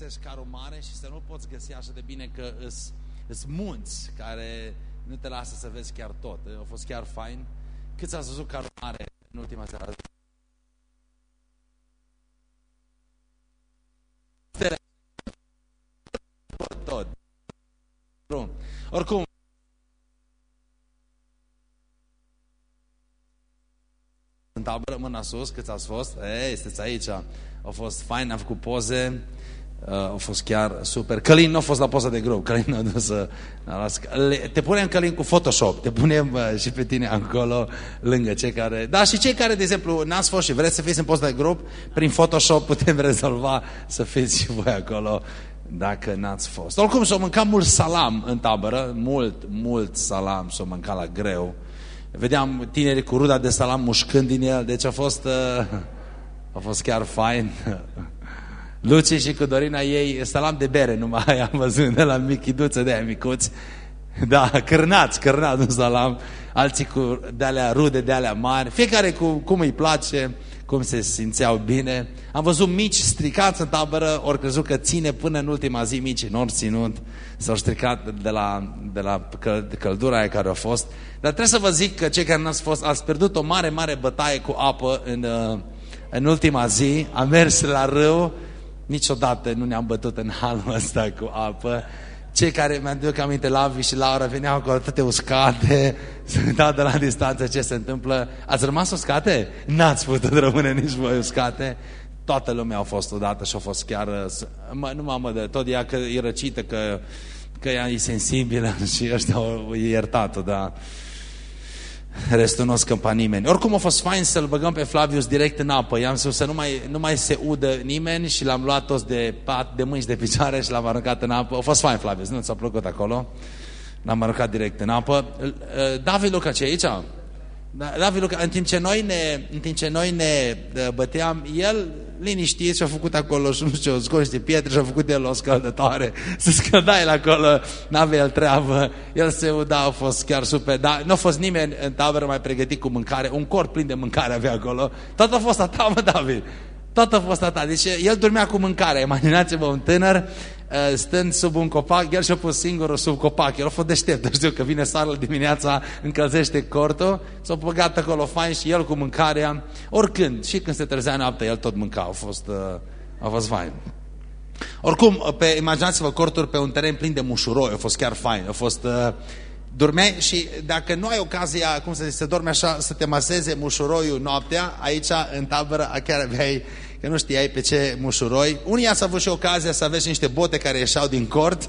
găsești carul mare și să nu poți găsi așa de bine că îs munți care nu te lasă să vezi chiar tot. A fost chiar fain. Cât ați văzut carul mare în ultima seară? Tot. Bun. Oricum, în tabără, mâna sus, cât ați fost? Ei, sunteți aici. A fost fain, am făcut poze. Uh, a fost chiar super. Călin nu a fost la poza de grup. Călin a dus să... Te punem Călin cu Photoshop. Te punem uh, și pe tine acolo lângă cei care... Da, și cei care, de exemplu, n-ați fost și vreți să fiți în poza de grup, prin Photoshop putem rezolva să fiți și voi acolo dacă n-ați fost. Oricum, s-o mâncat mult salam în tabără, mult, mult salam s-o mâncat la greu. Vedeam tinerii cu ruda de salam mușcând din el, deci a fost, uh, a fost chiar fain. Luci și cu Dorina ei salam de bere, numai am văzut de la michiduță de aia micuți. Da, cârnați, cârnați un salam, alții cu de-alea rude, de-alea mari, fiecare cu cum îi place, cum se simțeau bine. Am văzut mici stricați în tabără, ori crezut că ține până în ultima zi mici, în ori ținut, s-au stricat de la, de la căldura aia care a fost. Dar trebuie să vă zic că cei care n-ați fost, ați pierdut o mare, mare bătaie cu apă în, în ultima zi, am mers la râu, Niciodată nu ne-am bătut în halul ăsta cu apă. Cei care mi-am duc aminte, Lavi și Laura, veneau acolo toate uscate, să uitau de la distanță ce se întâmplă. Ați rămas uscate? N-ați putut rămâne nici voi uscate. Toată lumea a fost odată și a fost chiar... Mă, nu mă de tot ea că e răcită, că, că ea e sensibilă și ăștia au iertat-o, dar... Restul nu o scăpa nimeni. Oricum a fost fain să-l băgăm pe Flavius direct în apă. I-am spus să nu mai, nu mai se udă nimeni și l-am luat toți de pat, de mâini de picioare și l-am aruncat în apă. A fost fain, Flavius, nu ți-a plăcut acolo? L-am aruncat direct în apă. David Luca, ce aici? Da, David Luca, în timp ce noi ne, în timp ce noi ne băteam, el liniștit și-a făcut acolo și nu știu, scos de pietre și-a făcut el o scăldătoare. Se scălda el acolo, n-avea el treabă, el se uda, a fost chiar super, dar nu a fost nimeni în tabără mai pregătit cu mâncare, un corp plin de mâncare avea acolo. Tot a fost a ta, mă, David. Tot a fost a ta. Deci el dormea cu mâncare. Imaginați-vă un tânăr uh, stând sub un copac, el și-a pus singurul sub copac. El a fost deștept, știu că vine soarele dimineața, încălzește cortul, s-a băgat acolo fain și el cu mâncarea. Oricând, și când se trezea noaptea, el tot mânca. A fost, uh, a fost fain. Oricum, pe, imaginați-vă corturi pe un teren plin de mușuroi, a fost chiar fain, a fost... Uh, dormeai și dacă nu ai ocazia, cum să zice, să dormi așa, să te maseze mușuroiul noaptea, aici în tabără chiar aveai, că nu știai pe ce mușuroi. Unii ați avut și ocazia să aveți niște bote care ieșeau din cort,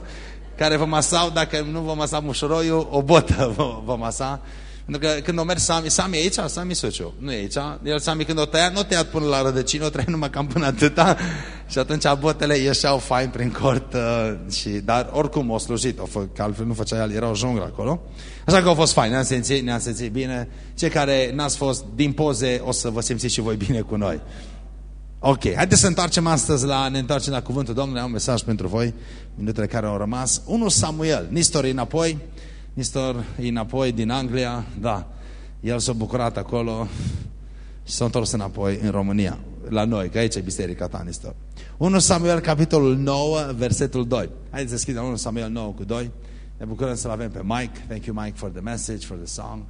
care vă masau, dacă nu vă masa mușuroiul, o botă vă, vă masa. Pentru că când o mergi Sami, Sami e aici? Sami Sociu. Nu e aici. El Sami când o tăiat, nu o tăiat până la rădăcină, o tăiat numai cam până atâta. Și atunci botele ieșeau fain prin cort. Uh, și, dar oricum o slujit, o fă, că altfel nu făcea el, era o junglă acolo. Așa că a fost fain, ne-am simțit, ne simțit bine. Cei care n-ați fost din poze, o să vă simțiți și voi bine cu noi. Ok, haideți să întoarcem astăzi la, ne întoarcem la Cuvântul Domnului, am un mesaj pentru voi, minutele care au rămas. 1 Samuel, Nistor înapoi, Nistor înapoi din Anglia, da, el s-a bucurat acolo și s-a întors înapoi în România, la noi, că aici e biserica ta, Nistor. 1 Samuel, capitolul 9, versetul 2. Haideți să deschidem 1 Samuel 9 cu 2. Ne bucurăm să-l avem pe Mike. Thank you, Mike, for the message, for the song.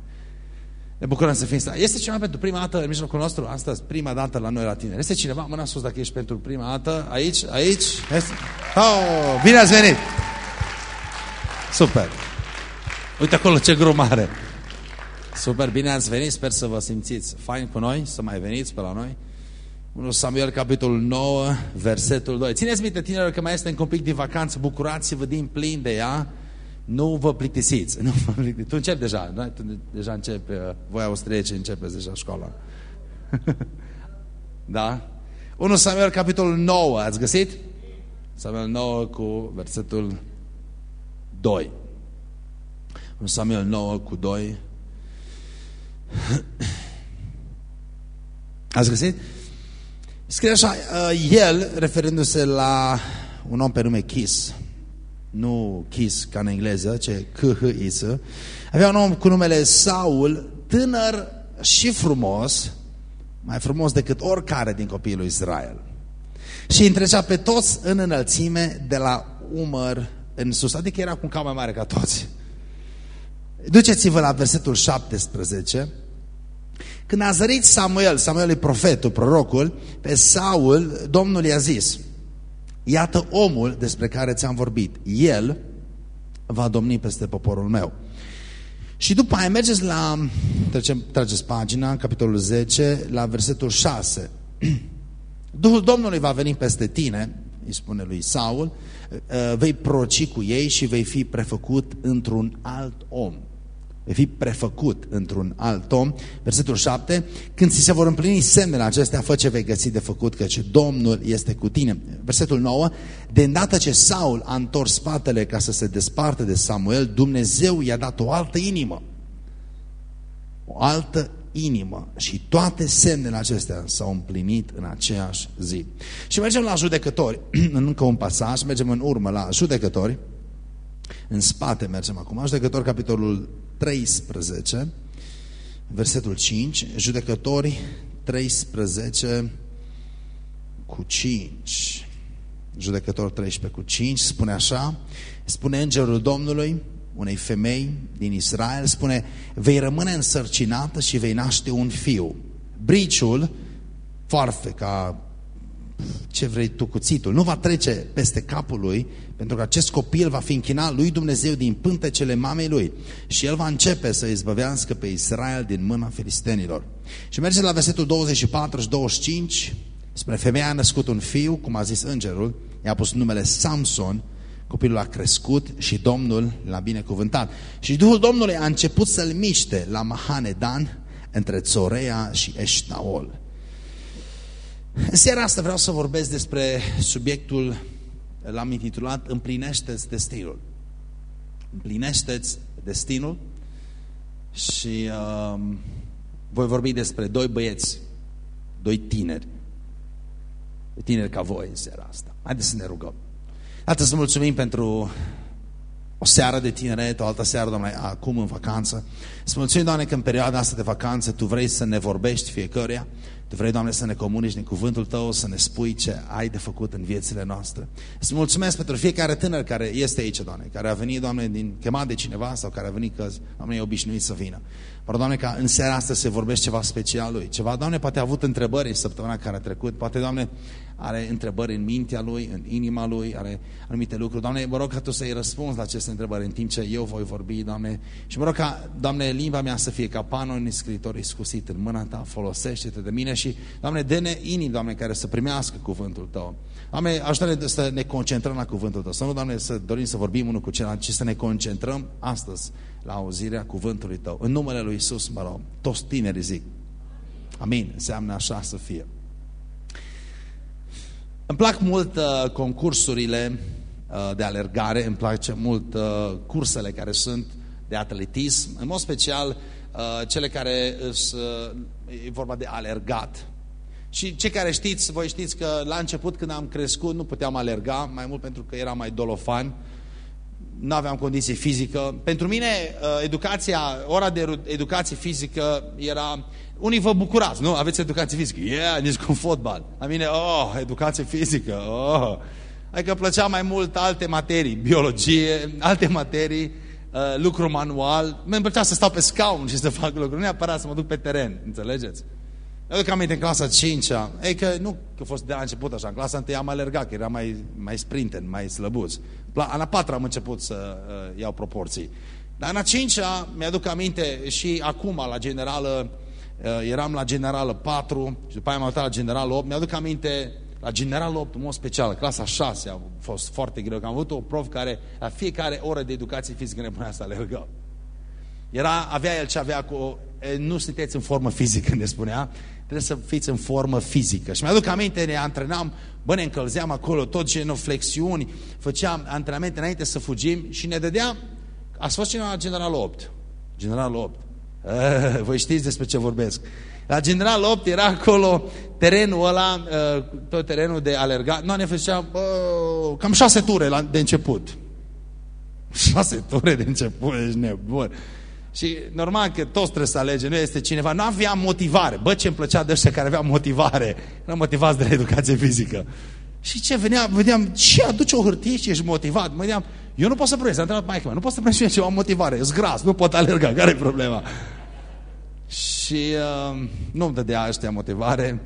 Ne bucurăm să fim Este cineva pentru prima dată în mijlocul nostru? Astăzi, prima dată la noi la tine. Este cineva? Mâna sus dacă ești pentru prima dată. Aici, aici. Este... Oh, bine ați venit! Super! Uite acolo ce grup mare. Super, bine ați venit, sper să vă simțiți fain cu noi, să mai veniți pe la noi. 1 Samuel, capitolul 9, versetul 2. Țineți minte, tinerilor, că mai este încă un pic de vacanță, bucurați-vă din plin de ea, nu vă plictisiți. Nu vă plictisiți. Tu începi deja, nu? Tu deja începi, uh, voi austrieci începeți deja școala. da? 1 Samuel, capitolul 9, ați găsit? Samuel 9 cu versetul 2. În Samuel 9 cu 2. Ați găsit? Scrie așa, uh, el, referindu-se la un om pe nume Chis, nu Chis ca în engleză, ce c h i s avea un om cu numele Saul, tânăr și frumos, mai frumos decât oricare din copiii lui Israel. Și îi întrecea pe toți în înălțime de la umăr în sus, adică era cu un cap mai mare ca toți. Duceți-vă la versetul 17. Când a zărit Samuel, Samuel e profetul, prorocul, pe Saul, Domnul i-a zis, iată omul despre care ți-am vorbit, el va domni peste poporul meu. Și după aia mergeți la, trecem, trageți pagina, capitolul 10, la versetul 6. Duhul Domnului va veni peste tine, îi spune lui Saul, uh, vei proci cu ei și vei fi prefăcut într-un alt om. Vei fi prefăcut într-un alt om. Versetul 7. Când ți se vor împlini semnele acestea, fă ce vei găsi de făcut, căci Domnul este cu tine. Versetul 9. De îndată ce Saul a întors spatele ca să se desparte de Samuel, Dumnezeu i-a dat o altă inimă. O altă inimă și toate semnele acestea s-au împlinit în aceeași zi. Și mergem la judecători, în încă un pasaj, mergem în urmă la judecători, în spate mergem acum, judecători capitolul 13, versetul 5, judecători 13 cu 5, judecător 13 cu 5, spune așa, spune îngerul Domnului, unei femei din Israel, spune, vei rămâne însărcinată și vei naște un fiu. Briciul, ca ce vrei tu, cuțitul, nu va trece peste capul lui, pentru că acest copil va fi închinat lui Dumnezeu din pântecele mamei lui și el va începe să izbăvească pe Israel din mâna filistenilor. Și merge la versetul 24 și 25, spune, femeia a născut un fiu, cum a zis îngerul, i-a pus numele Samson, Copilul a crescut și Domnul l-a binecuvântat. Și Duhul Domnului a început să-l miște la Mahanedan între Țorea și Eștaol. În seara asta vreau să vorbesc despre subiectul, l-am intitulat Împlinește-ți destinul. Împlinește-ți destinul și uh, voi vorbi despre doi băieți, doi tineri, tineri ca voi în seara asta. Haideți să ne rugăm. Atât să mulțumim pentru o seară de tineret, o altă seară, Doamne, acum în vacanță. Să mulțumim, Doamne, că în perioada asta de vacanță Tu vrei să ne vorbești fiecăruia. Tu vrei, Doamne, să ne comunici din cuvântul Tău, să ne spui ce ai de făcut în viețile noastre. Să mulțumesc pentru fiecare tânăr care este aici, Doamne, care a venit, Doamne, din chemat de cineva sau care a venit că, Doamne, e obișnuit să vină. Dar, Doamne, ca în seara asta se vorbește ceva special lui. Ceva, Doamne, poate a avut întrebări săptămâna care a trecut, poate, Doamne, are întrebări în mintea lui, în inima lui, are anumite lucruri. Doamne, mă rog ca Tu să-i răspunzi la aceste întrebări în timp ce eu voi vorbi, Doamne. Și mă rog ca, Doamne, limba mea să fie ca panul scritor iscusit în mâna Ta, folosește-te de mine și, Doamne, dă-ne inii, Doamne, care să primească cuvântul Tău. Doamne, ajută-ne să ne concentrăm la cuvântul Tău. Să nu, Doamne, să dorim să vorbim unul cu celălalt, ci să ne concentrăm astăzi la auzirea cuvântului Tău. În numele Lui Isus, mă rog, toți tinerii zic. Amin. Înseamnă așa să fie. Îmi plac mult uh, concursurile uh, de alergare, îmi place mult uh, cursele care sunt de atletism, în mod special uh, cele care sunt, uh, e vorba de alergat. Și cei care știți, voi știți că la început când am crescut nu puteam alerga, mai mult pentru că eram mai dolofan, nu aveam condiție fizică. Pentru mine, uh, educația, ora de educație fizică era... Unii vă bucurați, nu? Aveți educație fizică. Yeah, nici cu fotbal. La mine, oh, educație fizică, oh. Adică plăcea mai mult alte materii, biologie, alte materii, uh, lucru manual. Mi-mi plăcea să stau pe scaun și să fac lucruri, nu neapărat să mă duc pe teren, înțelegeți? Eu duc aminte în clasa 5-a, ei că nu că a fost de la început așa, în clasa 1 am alergat, că era mai, mai sprinten, mai slăbuț. La, la 4 am început să uh, iau proporții. Dar în a 5-a, mi-aduc aminte și acum la generală, uh, eram la generală 4 și după aia am uitat la generală 8, mi-aduc aminte la generală 8, în mod special, clasa 6 a fost foarte greu, că am avut o prof care la fiecare oră de educație fizică ne punea să alergăm. Era, avea el ce avea cu, nu sunteți în formă fizică, ne spunea, trebuie să fiți în formă fizică. Și mi-aduc aminte, ne antrenam, bă, ne încălzeam acolo, tot genoflexiuni, făceam antrenamente înainte să fugim și ne dădea, ați fost cineva la General 8? General 8. Uh, voi știți despre ce vorbesc. La General 8 era acolo terenul ăla, uh, tot terenul de alergat. Noi ne făceam uh, cam șase ture la, de început. Șase ture de început, ești nebun. Și normal că toți trebuie să alege, nu este cineva. Nu aveam motivare. Bă, ce îmi plăcea de ăștia care aveau motivare. Nu motivați de la educație fizică. Și ce, veneam, vedeam, ce aduce o hârtie și ești motivat? Mă gândeam, eu nu pot să prăiesc, am întrebat maică nu pot să prăiesc ceva motivare, e gras, nu pot alerga, care e problema? Și uh, nu-mi dădea ăștia motivare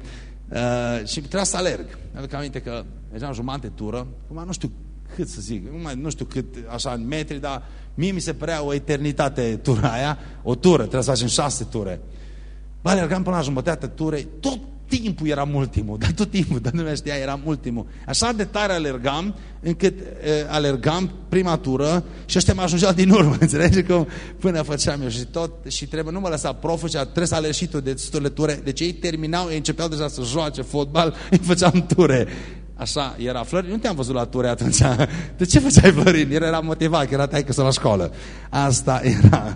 uh, și trebuia să alerg. Aduc aminte că mergeam jumate tură, acum nu știu cât să zic, nu, mai, nu știu cât, așa, în metri, dar mie mi se părea o eternitate tura aia, o tură, trebuie să facem șase ture. Bă, alergam până la jumătatea turei, tot timpul eram ultimul, dar tot timpul, dar nu mai știa, eram ultimul. Așa de tare alergam, încât uh, alergam prima tură și ăștia mă ajungeau din urmă, înțelegi? Cum până făceam eu și tot, și trebuie, nu mă lăsa proful și trebuie să alergi și tu de sturile ture. Deci ei terminau, ei începeau deja să joace fotbal, îi făceam ture. Așa, era Florin, nu te-am văzut la ture atunci. De ce făceai Florin? Era, era motivat, că era taică să la școală. Asta era.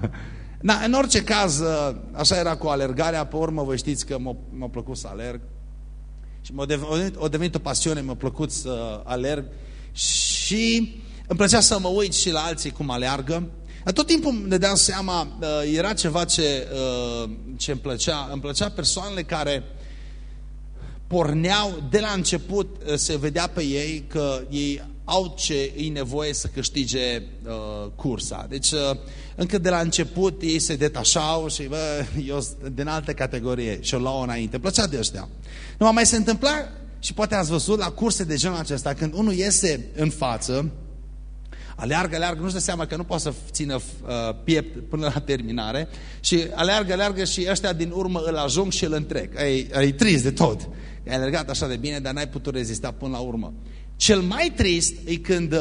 Da, în orice caz, așa era cu alergarea, pe urmă vă știți că m-a plăcut să alerg și m-a devenit, a devenit o pasiune, mi-a plăcut să alerg și îmi plăcea să mă uit și la alții cum aleargă. Tot timpul ne deam seama, era ceva ce, ce îmi plăcea. Îmi plăcea persoanele care porneau de la început, se vedea pe ei că ei au ce îi nevoie să câștige uh, cursa. Deci, uh, încă de la început ei se detașau și, bă, eu din altă categorie și o luau înainte. Plăcea de ăștia. Nu mai se întâmpla și poate ați văzut la curse de genul acesta, când unul iese în față, aleargă, aleargă, nu-și dă seama că nu poate să țină uh, piept până la terminare și aleargă, aleargă și ăștia din urmă îl ajung și îl întrec. Ai, ai trist de tot. Ai alergat așa de bine, dar n-ai putut rezista până la urmă. Cel mai trist e când,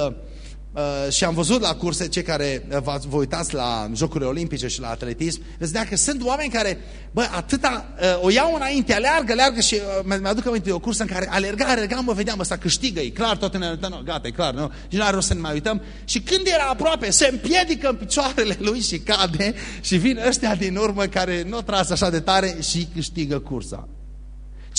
uh, și am văzut la curse, cei care uh, vă uitați la Jocurile Olimpice și la atletism, veți vedea că sunt oameni care, bă, atâta, uh, o iau înainte, aleargă, aleargă și uh, mi-aduc aminte de o cursă în care alerga, alerga, mă vedeam, ăsta câștigă, e clar, toate ne uităm, no, gata, e clar, nu? Și nu are rost să ne mai uităm. Și când era aproape, se împiedică în picioarele lui și cade și vin ăștia din urmă care nu tras așa de tare și câștigă cursa.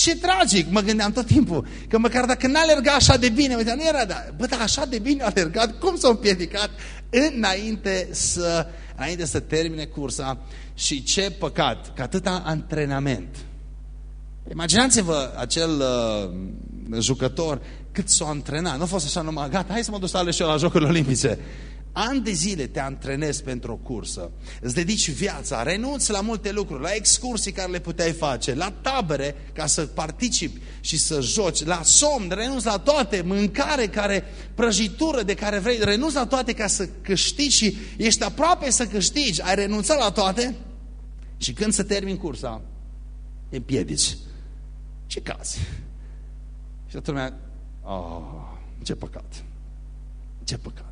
Ce tragic, mă gândeam tot timpul, că măcar dacă n-a alergat așa de bine, mă nu era, dar, bă, dar așa de bine a alergat, cum s-a împiedicat înainte să, înainte să termine cursa și ce păcat, că atâta antrenament. Imaginați-vă acel uh, jucător cât s-a antrenat, nu a fost așa numai, gata, hai să mă duc să și eu la Jocurile Olimpice ani de zile te antrenezi pentru o cursă, îți dedici viața, renunți la multe lucruri, la excursii care le puteai face, la tabere ca să participi și să joci, la somn, renunți la toate, mâncare care, prăjitură de care vrei, renunți la toate ca să câștigi și ești aproape să câștigi, ai renunțat la toate și când să termin cursa, te împiedici. Ce cazi? Și atunci, oh, ce păcat, ce păcat.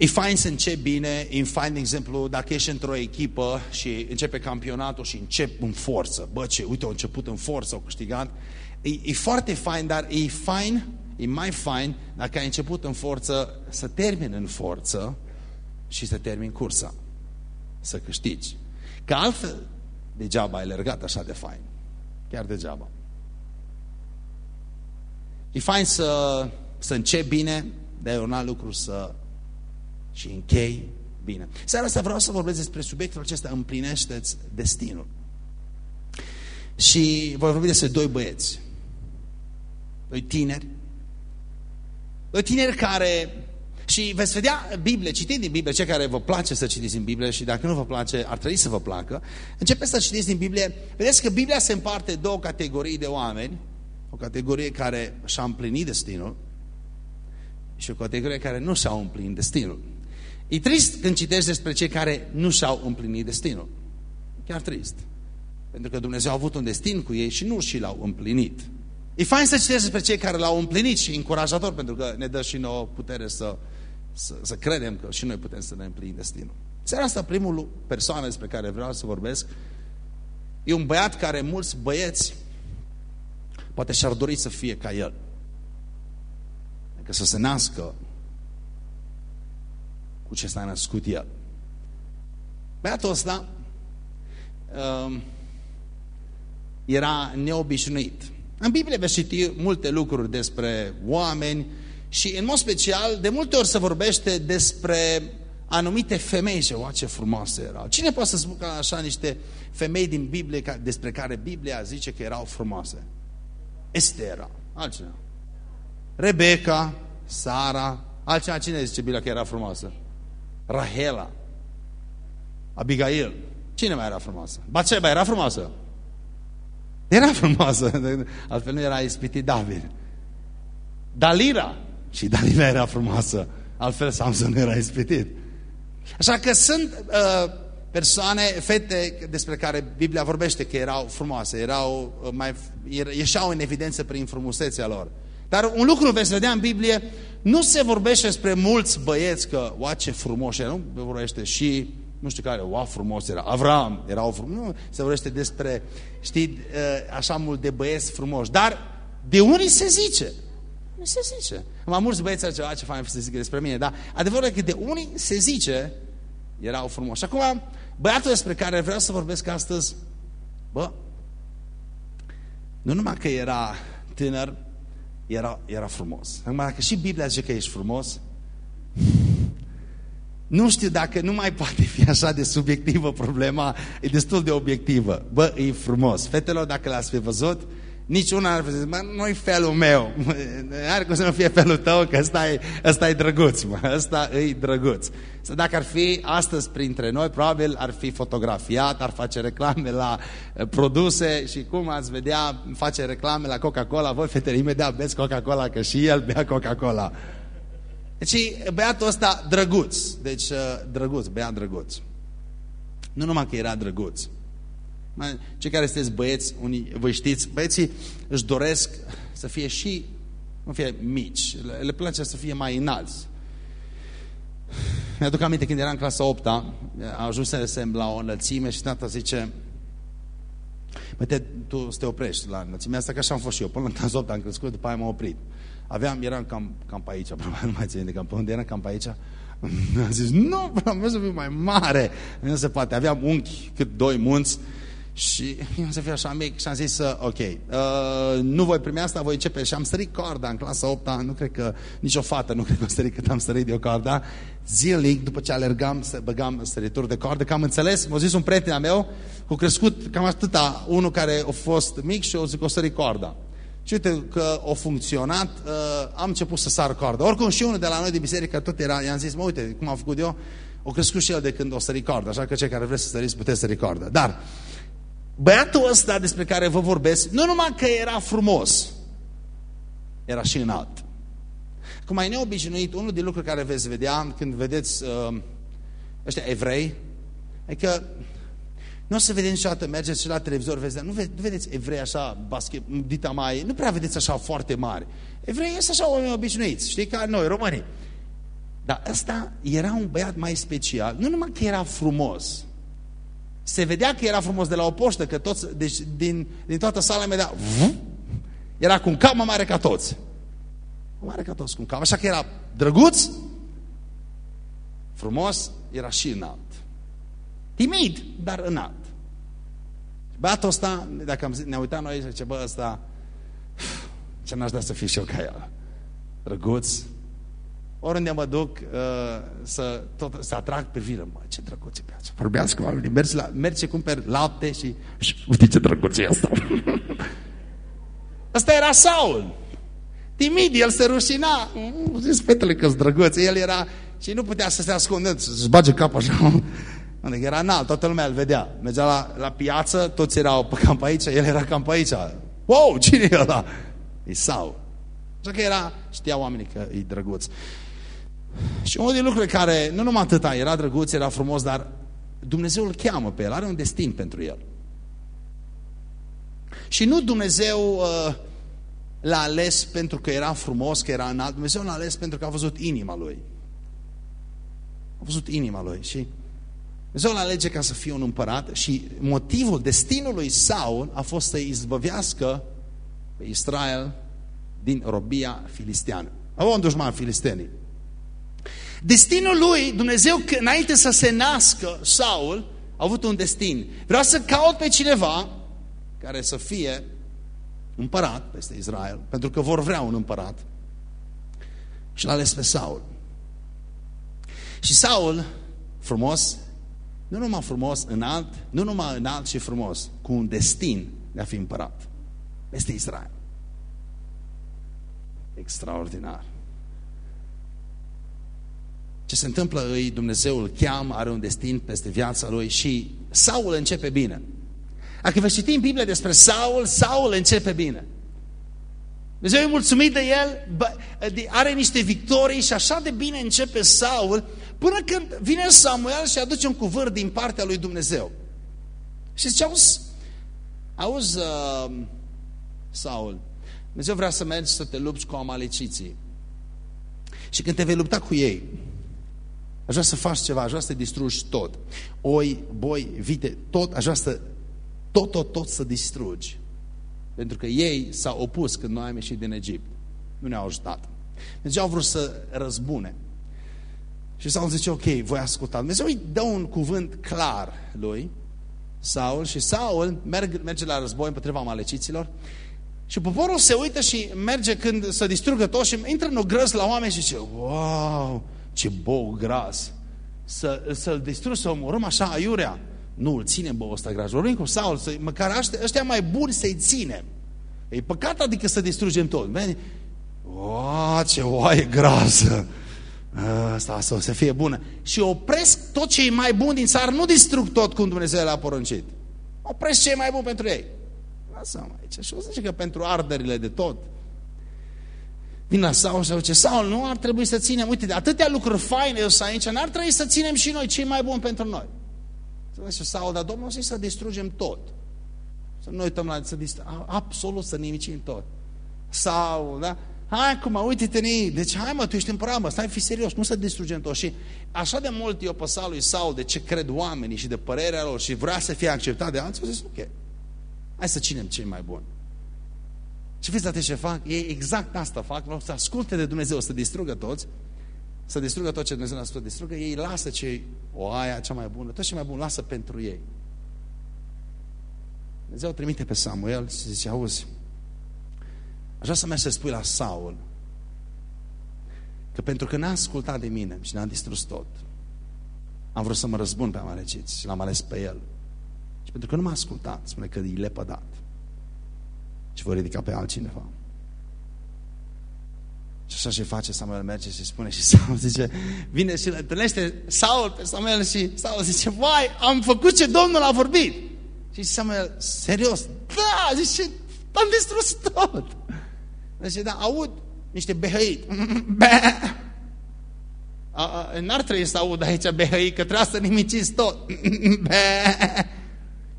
E fain să începi bine, e fain, de exemplu, dacă ești într-o echipă și începe campionatul și încep în forță. Bă, ce, uite, au început în forță, au câștigat. E, e foarte fain, dar e fain, e mai fain dacă ai început în forță să termini în forță și să termini cursa. Să câștigi. Că altfel, degeaba ai alergat așa de fain. Chiar degeaba. E fain să, să începi bine, dar e un alt lucru să și închei bine. Seara asta vreau să vorbesc despre subiectul acesta, împlinește-ți destinul. Și voi vorbi despre doi băieți, doi tineri, doi tineri care, și veți vedea Biblie, citiți din Biblie, cei care vă place să citiți din Biblie și dacă nu vă place, ar trebui să vă placă, începeți să citiți din Biblie, vedeți că Biblia se împarte două categorii de oameni, o categorie care și-a împlinit destinul și o categorie care nu și-a împlinit destinul. E trist când citești despre cei care nu și-au împlinit destinul. Chiar trist. Pentru că Dumnezeu a avut un destin cu ei și nu și l-au împlinit. E fain să citești despre cei care l-au împlinit și încurajator pentru că ne dă și nouă putere să, să, să credem că și noi putem să ne împlinim destinul. Seara asta primul persoană despre care vreau să vorbesc e un băiat care mulți băieți poate și-ar dori să fie ca el. Adică să se nască cu ce s-a născut el. Băiatul ăsta uh, era neobișnuit. În Biblie veți citi multe lucruri despre oameni și în mod special de multe ori se vorbește despre anumite femei și o, ce frumoase erau. Cine poate să spună așa niște femei din Biblie despre care Biblia zice că erau frumoase? Estera, altcineva. Rebecca, Sara, altcineva cine zice Biblia că era frumoasă? Rahela, Abigail. Cine mai era frumoasă? Baceba era frumoasă? Era frumoasă, altfel nu era ispitit David. Dalira, și Dalila era frumoasă, altfel Samson era ispitit. Așa că sunt uh, persoane, fete despre care Biblia vorbește că erau frumoase, erau uh, mai, ieșeau în evidență prin frumusețea lor. Dar un lucru veți vedea în Biblie, nu se vorbește despre mulți băieți că, oa ce frumos, nu? Vorbește și, nu știu care, oa frumos era, Avram era o frumos, nu, se vorbește despre, știi, uh, așa mult de băieți frumoși, dar de unii se zice, nu se zice. Mai mulți băieți au ceva ce fain să zică despre mine, dar adevărul e că de unii se zice, erau frumoși. Acum, băiatul despre care vreau să vorbesc astăzi, bă, nu numai că era tânăr, era, era frumos. Acum, dacă și Biblia zice că ești frumos, nu știu dacă nu mai poate fi așa de subiectivă problema, e destul de obiectivă. Bă, e frumos. Fetelor, dacă l-ați fi văzut, nici una ar fi zis, nu-i felul meu. Are cum să nu fie felul tău, că ăsta e, ăsta e drăguț, mă. ăsta e drăguț. Să dacă ar fi astăzi printre noi, probabil ar fi fotografiat, ar face reclame la eh, produse și cum ați vedea, face reclame la Coca-Cola, voi fetele imediat beți Coca-Cola, că și el bea Coca-Cola. Deci băiatul ăsta drăguț, deci eh, drăguț, băiat drăguț. Nu numai că era drăguț, cei care sunteți băieți, unii, voi știți, băieții își doresc să fie și, nu fie mici, le, le place să fie mai înalți. Mi-aduc aminte când eram în clasa 8 -a, ajunsesem la o înălțime și tata zice Mă, te, tu să te oprești la înălțimea asta, că așa am fost și eu. Până în clasa 8 am crescut, după aia m-am oprit. Aveam, eram cam, cam pe aici, probabil, nu mai țin de cam pe unde eram, cam pe aici. Am zis, nu, vreau să fiu mai mare. Nu se poate. Aveam unchi cât doi munți și eu să fiu așa mic și am zis, ok, uh, nu voi primi asta, voi începe. Și am sărit corda în clasa 8 -a, nu cred că nicio fată nu cred că o sărit cât am sărit eu corda. Zilnic, după ce alergam, să băgam sărituri de cordă, că am înțeles, m-a zis un prieten al meu, cu crescut cam atâta, unul care a fost mic și o zic, o sărit corda. Și uite că a funcționat, uh, am început să sar corda. Oricum și unul de la noi de biserică tot era, i-am zis, mă uite cum am făcut eu, o crescut și el de când o sări corda, așa că cei care vreți să săriți puteți sări corda. Dar băiatul ăsta despre care vă vorbesc, nu numai că era frumos, era și înalt. Cum mai neobișnuit, unul din lucruri care veți vedea când vedeți uh, ăștia evrei, e că nu o să vedeți niciodată, mergeți și la televizor, vedeți, nu, vedeți, nu vedeți evrei așa, basket, dita mai, nu prea vedeți așa foarte mari. Evrei sunt așa oameni obișnuiți, știi, ca noi, românii. Dar ăsta era un băiat mai special, nu numai că era frumos, se vedea că era frumos de la o poștă, că toți, deci din, din toată sala vedea, era cu un cap mai mare ca toți. Mai mare ca toți cu un cap. Așa că era drăguț, frumos, era și înalt. Timid, dar înalt. Băiatul ăsta, dacă am ne-am uitat noi, zice, bă, ăsta, ce n-aș da să fiu și eu ca el. Drăguț, oriunde mă duc uh, să, tot, să atrag privirea. Mă, ce drăguț e pe aceea. Vorbească oamenii. Mergi, la, mergi și cumperi lapte și, și uite ce drăguț e asta. Asta era Saul. Timid, el se rușina. Zis fetele că-s drăguț. El era și nu putea să se ascundă, să-și bage capul așa. Adică era înalt, toată lumea îl vedea. Mergea la, la piață, toți erau pe cam pe aici, el era cam pe aici. Wow, cine e ăla? E Saul. Așa că era, știa oamenii că e drăguț. Și unul din lucrurile care, nu numai atâta, era drăguț, era frumos, dar Dumnezeu îl cheamă pe el, are un destin pentru el. Și nu Dumnezeu uh, l-a ales pentru că era frumos, că era înalt, Dumnezeu l-a ales pentru că a văzut inima lui. A văzut inima lui și Dumnezeu l-a alege ca să fie un împărat și motivul, destinul lui Saul a fost să izbăvească pe Israel din robia filisteană. Avea un dușman filistenii. Destinul lui, Dumnezeu, înainte să se nască Saul, a avut un destin. Vreau să caut pe cineva care să fie împărat peste Israel, pentru că vor vrea un împărat. Și l-a ales pe Saul. Și Saul, frumos, nu numai frumos, înalt, nu numai înalt și frumos, cu un destin de a fi împărat peste Israel. Extraordinar. Ce se întâmplă îi, Dumnezeu îl cheamă, are un destin peste viața lui și Saul începe bine. Dacă vă citim Biblia despre Saul, Saul începe bine. Dumnezeu e mulțumit de el, are niște victorii și așa de bine începe Saul, până când vine Samuel și aduce un cuvânt din partea lui Dumnezeu. Și zice, auzi, auzi uh, Saul, Dumnezeu vrea să mergi să te lupți cu amaleciții. Și când te vei lupta cu ei, aș vrea să faci ceva, aș vrea să te distrugi tot. Oi, boi, vite, tot, aș vrea să tot, tot, tot să distrugi. Pentru că ei s-au opus când noi am ieșit din Egipt. Nu ne-au ajutat. Deci au vrut să răzbune. Și Saul zice, ok, voi asculta. Dumnezeu îi dă un cuvânt clar lui, Saul, și Saul merg, merge la război împotriva maleciților și poporul se uită și merge când să distrugă tot și intră în o grăs la oameni și zice, wow, ce bou gras, să, să-l distrugi, să omorâm așa aiurea. Nu, îl ținem băul ăsta gras. Vorbim cu Saul, să, măcar ăștia, ăștia mai buni să-i ținem. E păcat adică să distrugem tot. O, ce oaie grasă! Asta să, să fie bună. Și opresc tot cei mai buni din țară, nu distrug tot cum Dumnezeu le-a poruncit. Opresc cei mai buni pentru ei. Lasă-mă aici. Și o să zice că pentru arderile de tot. Vine la Saul și zice, Saul, nu ar trebui să ținem, uite, de atâtea lucruri faine sunt aici, n-ar trebui să ținem și noi cei mai buni pentru noi. Să Saul, dar Domnul zice să distrugem tot. Să nu uităm la să distrugem, absolut să nimicim tot. Saul, da? Hai acum, uite-te ni. Deci hai mă, tu ești împărat, mă, stai, fi serios, nu să distrugem tot. Și așa de mult i-o păsa lui Saul de ce cred oamenii și de părerea lor și vrea să fie acceptat de alții, zis, ok, hai să cinem cei mai buni. Și fiți atenți ce fac? Ei exact asta fac, vreau să asculte de Dumnezeu, să distrugă toți, să distrugă tot ce Dumnezeu a spus să distrugă, ei lasă ce o aia cea mai bună, tot ce mai bun, lasă pentru ei. Dumnezeu trimite pe Samuel și zice, auzi, Aș vrea să mergi să spui la Saul că pentru că n-a ascultat de mine și n-a distrus tot, am vrut să mă răzbun pe amaleciți și l-am ales pe el. Și pentru că nu m-a ascultat, spune că e lepădat. Și voi ridica pe altcineva. Și așa ce face Samuel, merge și spune și Saul zice, vine și îl întâlnește Saul pe Samuel și Saul zice, vai, am făcut ce Domnul a vorbit. Și Samuel, serios, da, zice, am distrus tot. Zice, da, aud niște behăit. N-ar trebui să aud aici behăit, că trebuie să nimiciți tot.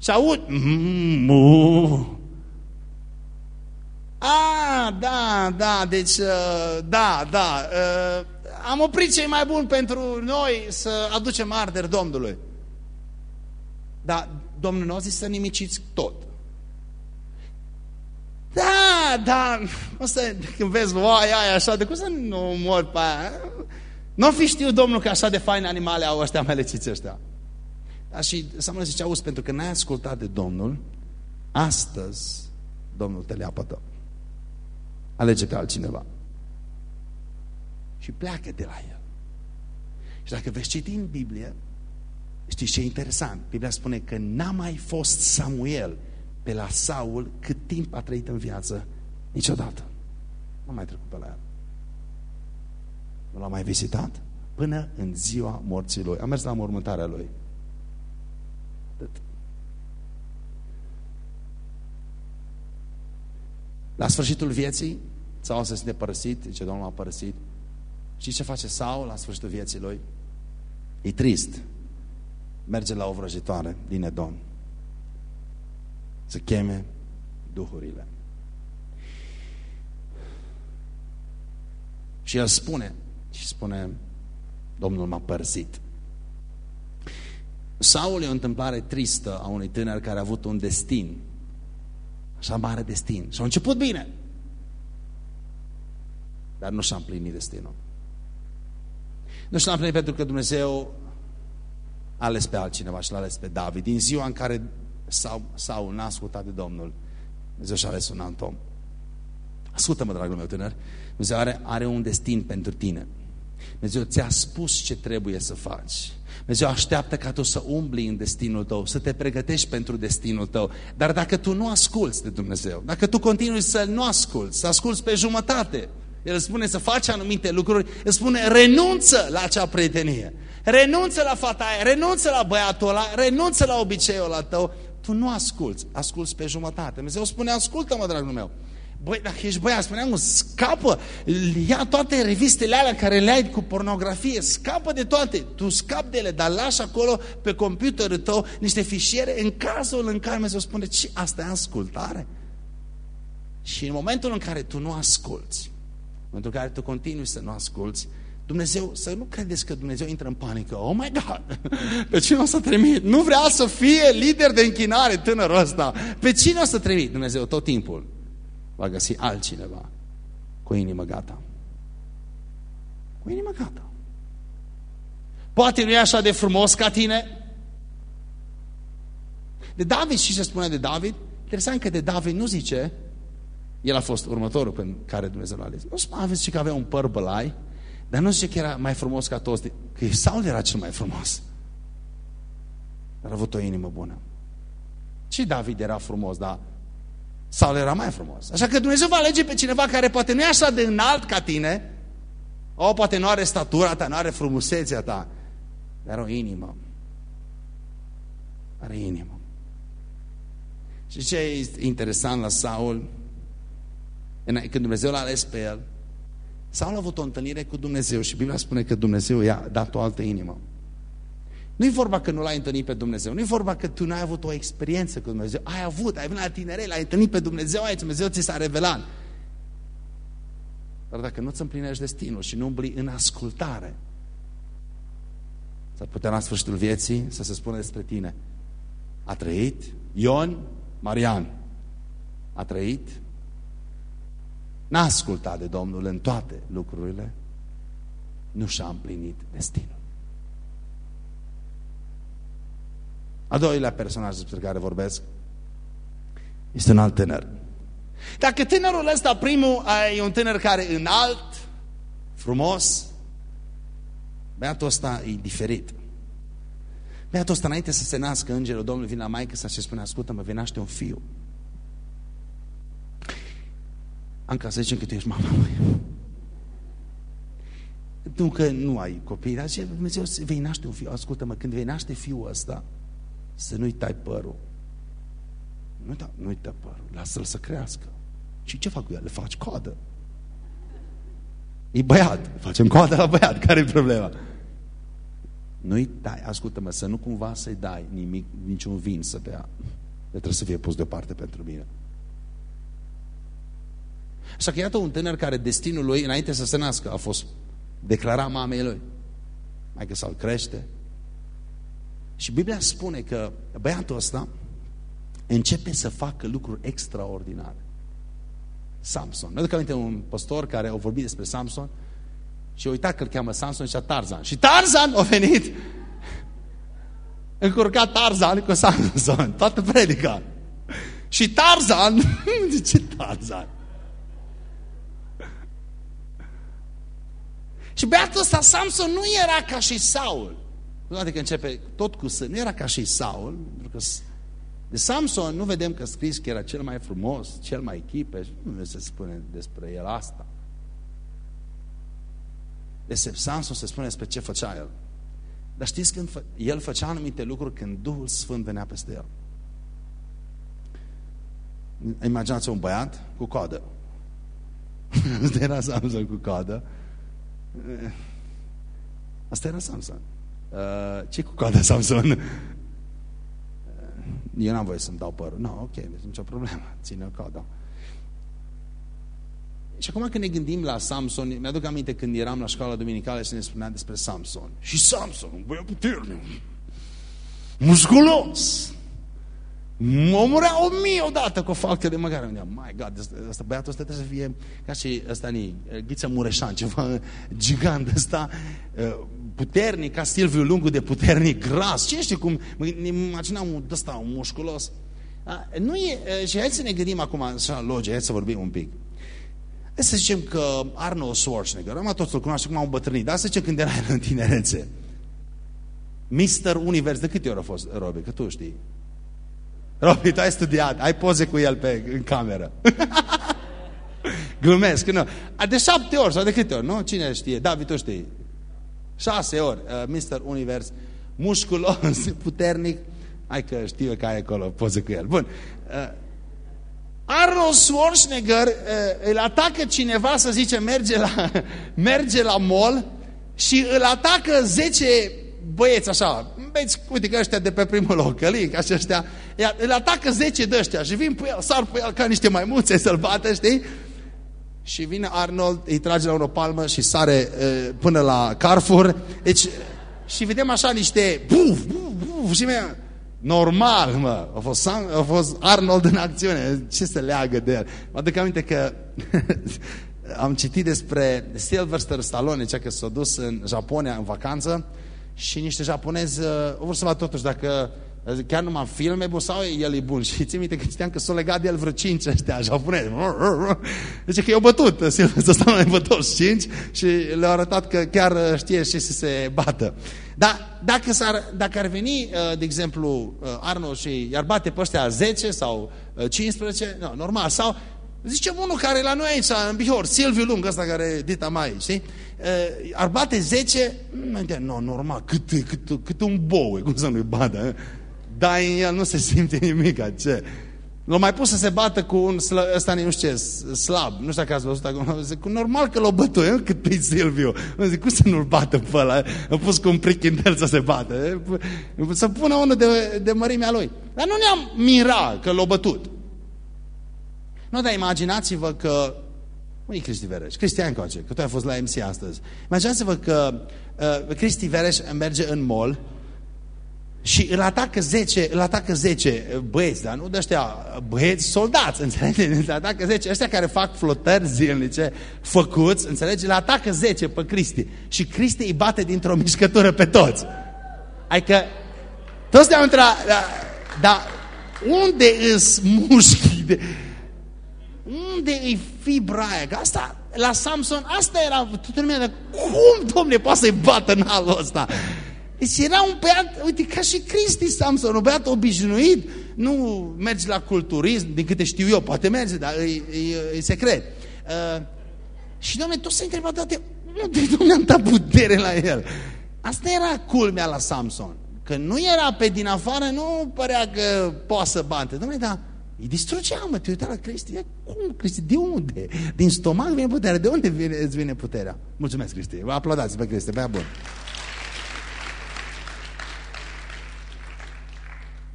Și aud. A, da, da, deci, uh, da, da. Uh, am oprit cei mai buni pentru noi să aducem arderi Domnului. Dar Domnul nu a zis să nimiciți tot. Da, da, o să, când vezi oaia aia așa, de cum să nu mor pe aia? Nu fi știu, Domnul, că așa de faine animale au ăștia meleciți ăștia. Dar și Samuel zice, auzi, pentru că n-ai ascultat de Domnul, astăzi Domnul te leapă tău. Alege pe altcineva. Și pleacă de la el. Și dacă veți citi în Biblie, știți ce e interesant? Biblia spune că n-a mai fost Samuel pe la Saul cât timp a trăit în viață. Niciodată. Nu mai trecut pe la el. Nu l-a mai vizitat până în ziua morții lui. A mers la mormântarea lui. Atât. La sfârșitul vieții, Saul se simte părăsit, zice, Domnul m-a părăsit. Și ce face Saul la sfârșitul vieții lui? E trist. Merge la o vrăjitoare din Edom să cheme duhurile. Și el spune, și spune, Domnul m-a părăsit. Saul e o întâmplare tristă a unui tânăr care a avut un destin. Așa mare destin. Și a început bine. Dar nu și-a împlinit destinul. Nu și-a împlinit pentru că Dumnezeu a ales pe altcineva și l-a ales pe David. Din ziua în care sau, sau n-a ascultat de Domnul, Dumnezeu și-a ales un alt om. Ascultă-mă, dragul meu tânăr, Dumnezeu are, are un destin pentru tine. Dumnezeu ți-a spus ce trebuie să faci. Dumnezeu așteaptă ca tu să umbli în destinul tău, să te pregătești pentru destinul tău. Dar dacă tu nu asculți de Dumnezeu, dacă tu continui să nu asculți, să asculți pe jumătate, El spune să faci anumite lucruri, îți spune renunță la acea prietenie. Renunță la fata aia, renunță la băiatul ăla, renunță la obiceiul ăla tău. Tu nu asculți, asculți pe jumătate. Dumnezeu spune, ascultă-mă, dragul meu. Băi, dacă ești băiat, spuneam, scapă, ia toate revistele alea care le ai cu pornografie, scapă de toate, tu scap de ele, dar lași acolo pe computerul tău niște fișiere în cazul în care Dumnezeu spune, ce, asta e ascultare? Și în momentul în care tu nu asculți, în momentul în care tu continui să nu asculți, Dumnezeu, să nu credeți că Dumnezeu intră în panică. Oh my God! Pe cine o să trimit? Nu vrea să fie lider de închinare tânărul ăsta. Pe cine o să trimit? Dumnezeu tot timpul va găsi altcineva cu inimă gata. Cu inimă gata. Poate nu e așa de frumos ca tine. De David, și ce spune de David? Interesant că de David nu zice, el a fost următorul pe care Dumnezeu l-a ales. Nu spune, aveți că avea un păr bălai, dar nu zice că era mai frumos ca toți, că Saul era cel mai frumos. Dar a avut o inimă bună. Și David era frumos, dar Saul era mai frumos. Așa că Dumnezeu va alege pe cineva care poate nu e așa de înalt ca tine, o, poate nu are statura ta, nu are frumusețea ta, dar o inimă. Are inimă. Și ce e interesant la Saul, când Dumnezeu l-a ales pe el, Saul a avut o întâlnire cu Dumnezeu și Biblia spune că Dumnezeu i-a dat o altă inimă. Nu e vorba că nu l-ai întâlnit pe Dumnezeu, nu e vorba că tu n-ai avut o experiență cu Dumnezeu. Ai avut, ai venit la tinere, l-ai întâlnit pe Dumnezeu, aici Dumnezeu ți s-a revelat. Dar dacă nu-ți împlinești destinul și nu umbli în ascultare, s-ar putea la sfârșitul vieții să se spună despre tine. A trăit Ion Marian. A trăit N-a ascultat de Domnul în toate lucrurile, nu și-a împlinit destinul. A doilea personaj despre care vorbesc este un alt tânăr. Dacă tânărul ăsta, primul, e un tânăr care înalt, frumos, băiatul ăsta e diferit. Băiatul ăsta, înainte să se nască îngerul Domnului, vine la maică sa și spune, ascultă-mă, vei naște un fiu. Anca, să zicem că tu ești mama lui. Nu că nu ai copii, dar zice, Dumnezeu, vei naște un fiu. Ascultă-mă, când vei naște fiul ăsta, să nu-i tai părul. Nu-i da, nu tai părul, lasă-l să crească. Și ce fac cu el? Le faci coadă. E băiat, facem coadă la băiat, care e problema? Nu-i dai, ascultă-mă, să nu cumva să-i dai nimic, niciun vin să bea. Trebuie să fie pus deoparte pentru mine. Așa că iată un tânăr care destinul lui, înainte să se nască, a fost declarat mamei lui. Mai că să-l crește. Și Biblia spune că băiatul ăsta începe să facă lucruri extraordinare. Samson. Mi-aduc aminte un pastor care a vorbit despre Samson și a uitat că îl cheamă Samson și a Tarzan. Și Tarzan a venit încurcat Tarzan cu Samson. Toată predica. Și Tarzan, de ce Tarzan? Și băiatul ăsta, Samson, nu era ca și Saul. Adică începe tot cu să. Nu era ca și Saul, pentru că de Samson nu vedem că scris că era cel mai frumos, cel mai chipe, nu se spune despre el asta. Despre Samson se spune despre ce făcea el. Dar știți când fă, el făcea anumite lucruri când Duhul Sfânt venea peste el. Imaginați un băiat cu coadă. era Samson cu coadă Asta era Samson. Uh, ce cu coada Samson? Uh, eu n-am voie să-mi dau părul. Nu, no, ok, deci nicio problemă. Ține coada. Și acum când ne gândim la Samson, mi-aduc aminte când eram la școala dominicală și ne spunea despre Samson. Și Samson, un băiat puternic, musculos, Mă murea o mie odată cu o falcă de măgare. My God, ăsta, băiatul ăsta trebuie să fie ca și ăsta, ni, Ghiță Mureșan, ceva gigant ăsta, puternic, ca Silviu Lungu de puternic, gras. Ce știi cum, ne imaginam un ăsta, un mușculos. A, nu e, și hai să ne gândim acum, așa, logic, hai să vorbim un pic. Hai să zicem că Arnold Schwarzenegger, am toți îl cunoaște cum au îmbătrânit, dar să zicem când era în tinerețe. Mister Univers, de câte ori a fost, Robi, că tu știi? Robi, tu ai studiat, ai poze cu el pe, în cameră. Glumesc, nu. De șapte ori sau de câte ori, nu? Cine știe? David, tu știi. Șase ori, uh, Mr. Univers, musculos, puternic. Hai că știu că ai acolo poză cu el. Bun. Uh, Arnold Schwarzenegger uh, îl atacă cineva, să zice, merge la, merge la mall și îl atacă 10 băieți așa, vezi, uite că ăștia de pe primul loc, călic, așa ăștia, iar îl atacă 10 de ăștia și vin pe el, sar pe el ca niște maimuțe să-l bată, știi? Și vine Arnold, îi trage la o palmă și sare uh, până la Carrefour. Deci, și vedem așa niște buf, buf, buf, și mea, normal, mă, a fost, a fost Arnold în acțiune, ce se leagă de el? Mă aduc aminte că am citit despre Sylvester Stallone, cea că s-a dus în Japonia în vacanță și niște japonezi uh, vor să vadă totuși dacă uh, chiar numai filme bun sau el e bun. Și țin minte că citeam că s-au legat de el vreo cinci ăștia japonezi. Deci că i-au bătut, să stau mai bătut cinci și le-au arătat că chiar uh, știe și să se bată. Dar dacă, ar dacă ar veni, de exemplu, Arno și i-ar bate pe ăștia 10 sau 15, no, normal, sau Zicem unul care la noi aici, în Bihor, Silviu Lung, ăsta care e dita mai, știi? Ar bate 10, nu, no, normal, cât, cât, cât un bou, cum să nu-i bată? Dar în el nu se simte nimic, ce? L-a mai pus să se bată cu un, ăsta nu știu ce, slab, nu știu dacă ați văzut acum, zic, normal că l-a bătut, eu, cât pe Silviu. Zic, cum să nu-l bată pe ăla? A pus cu un pric în el să se bată. Să pună unul de, de mărimea lui. Dar nu ne-am mira că l-a bătut. Nu, dar imaginați-vă că... Nu e Cristi Vereș, Cristian Coace, că tu ai fost la MC astăzi. Imaginați-vă că uh, Cristi Vereș merge în mall și îl atacă 10, îl atacă 10 băieți, dar nu de ăștia băieți soldați, înțelegeți? Îl atacă 10, ăștia care fac flotări zilnice, făcuți, înțelegeți? Îl atacă 10 pe Cristi și Cristi îi bate dintr-o mișcătură pe toți. Adică toți ne-au intrat, dar da, unde îs mușchii de unde e fibra aia? Că asta, la Samson, asta era, toată lumea, dar cum, domne, poate să-i bată în halul ăsta? Deci era un băiat, uite, ca și Cristi Samson, un băiat obișnuit, nu mergi la culturism, din câte știu eu, poate merge, dar e, e, e secret. Uh, și, domne, tot se întreba toate, unde, domne, am dat putere la el? Asta era culmea la Samson. Că nu era pe din afară, nu părea că poate să bate. Domne, dar îi distrugea, mă, te uita la Cristi. Cum, Cristi? De unde? Din stomac vine puterea. De unde vine, îți vine puterea? Mulțumesc, Cristi. Vă aplaudați pe Cristi. Bea bun.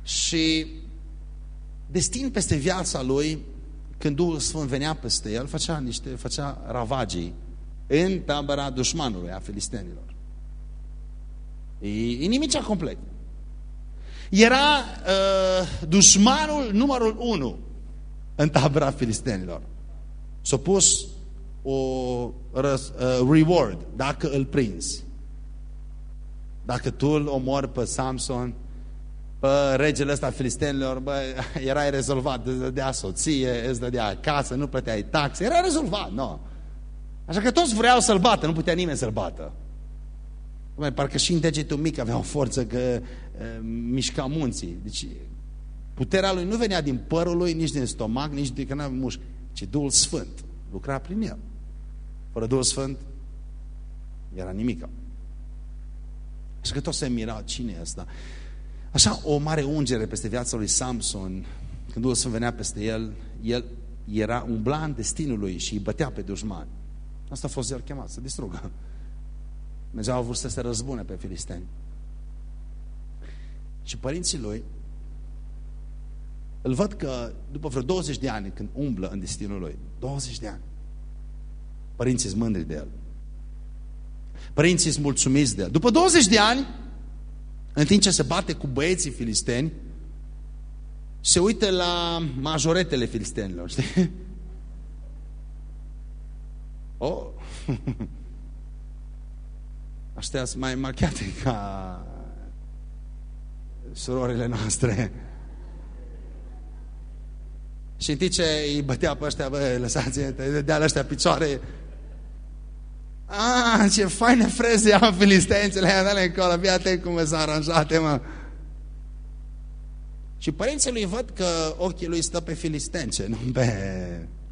Și destin peste viața lui, când Duhul Sfânt venea peste el, făcea niște, făcea ravagii în tabăra dușmanului, a filistenilor. E, e nimicea complet. Era uh, dușmanul numărul unu în tabăra filistenilor. S-a pus o răs, uh, reward dacă îl prinzi. Dacă tu îl omori pe Samson, pe regele ăsta filistenilor, bă, erai rezolvat, îți dădea soție, îți dădea acasă, nu plăteai taxe, era rezolvat, nu. Așa că toți vreau să-l bată, nu putea nimeni să-l bată. Bă, parcă și în degetul mic avea o forță că mișca munții. Deci puterea lui nu venea din părul lui, nici din stomac, nici din că n mușchi, ci Duhul Sfânt lucra prin el. Fără Duhul Sfânt era nimic. Și că tot se mira cine e asta. Așa o mare ungere peste viața lui Samson, când Duhul Sfânt venea peste el, el era umbla în destinul lui și îi bătea pe dușmani. Asta a fost el chemat, să distrugă. Dumnezeu a vrut să se răzbune pe filisteni. Și părinții lui îl văd că după vreo 20 de ani când umblă în destinul lui, 20 de ani, părinții sunt mândri de el. Părinții sunt mulțumiți de el. După 20 de ani, în timp ce se bate cu băieții filisteni, se uită la majoretele filistenilor, știi? Oh! Aștia sunt mai machiate ca surorile noastre. Și în ce îi bătea pe ăștia, bă, lăsați dea la ăștia picioare. Ah, ce faine freze am filistențele, ia dale încolo, fii atent cum sunt aranjate, mă. Și părinții lui văd că ochii lui stă pe filistence, nu pe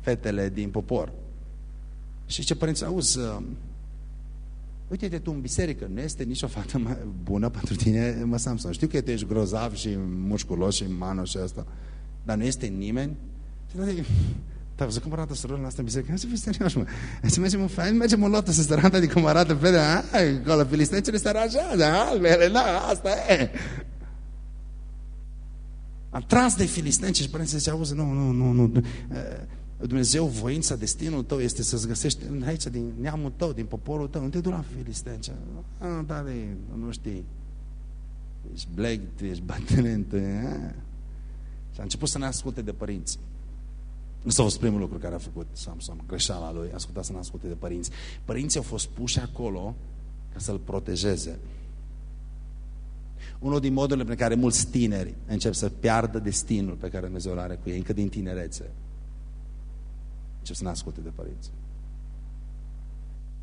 fetele din popor. Și ce părinți, auzi, uh, uite-te tu în biserică, nu este nicio fată mai bună pentru tine, mă Samson. Știu că tu ești grozav și musculos și mano și asta, dar nu este nimeni? Dar văzut cum arată surorile astea în biserică? Hai să fii serios, mă. Hai să mergem în fain, mergem în lotă să se arată de cum arată pe Hai, acolo filistencele se aranjează, albele, da, asta e. Am tras de filisteni și părinții zice, auzi, nu, nu, nu, nu. Dumnezeu, voința, destinul tău este să-ți găsești aici, din neamul tău, din poporul tău. Nu te du la filisteni. Ah, da, de, nu știi. Ești bleg, ești bătrân. Și a început să ne asculte de părinți. Nu s-a fost primul lucru care a făcut Samson, greșeala lui, a ascultat să ne asculte de părinți. Părinții au fost puși acolo ca să-l protejeze. Unul din modurile prin care mulți tineri încep să piardă destinul pe care Dumnezeu îl are cu ei, încă din tinerețe, încep să ne asculte de părinți.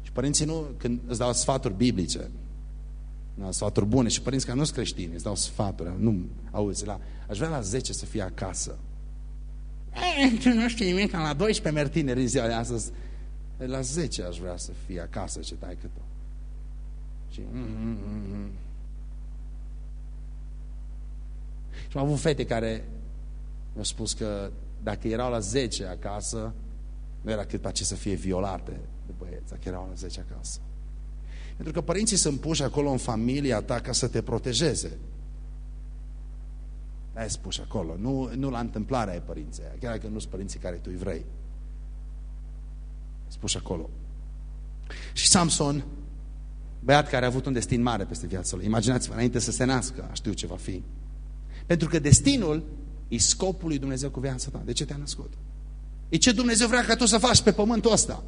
Și părinții nu, când îți dau sfaturi biblice, da, sfaturi bune și părinți care nu sunt creștini, îți dau sfaturi, nu, auzi, la, aș vrea la 10 să fie acasă. E, tu nu știi nimic, la 12 merg tineri în ziua de astăzi. La 10 aș vrea să fie acasă, ce tai cât Și, mm, mm, mm, mm. Și am avut fete care mi-au spus că dacă erau la 10 acasă, nu era cât pe ce să fie violate de băieți, dacă erau la 10 acasă. Pentru că părinții sunt puși acolo în familia ta ca să te protejeze. Ai spus acolo. Nu, nu la întâmplare ai părinții aia, chiar dacă nu sunt părinții care tu îi vrei. Spus acolo. Și Samson, băiat care a avut un destin mare peste viața lui. Imaginați-vă, înainte să se nască, știu ce va fi. Pentru că destinul e scopul lui Dumnezeu cu viața ta. De ce te-a născut? E ce Dumnezeu vrea ca tu să faci pe pământul ăsta.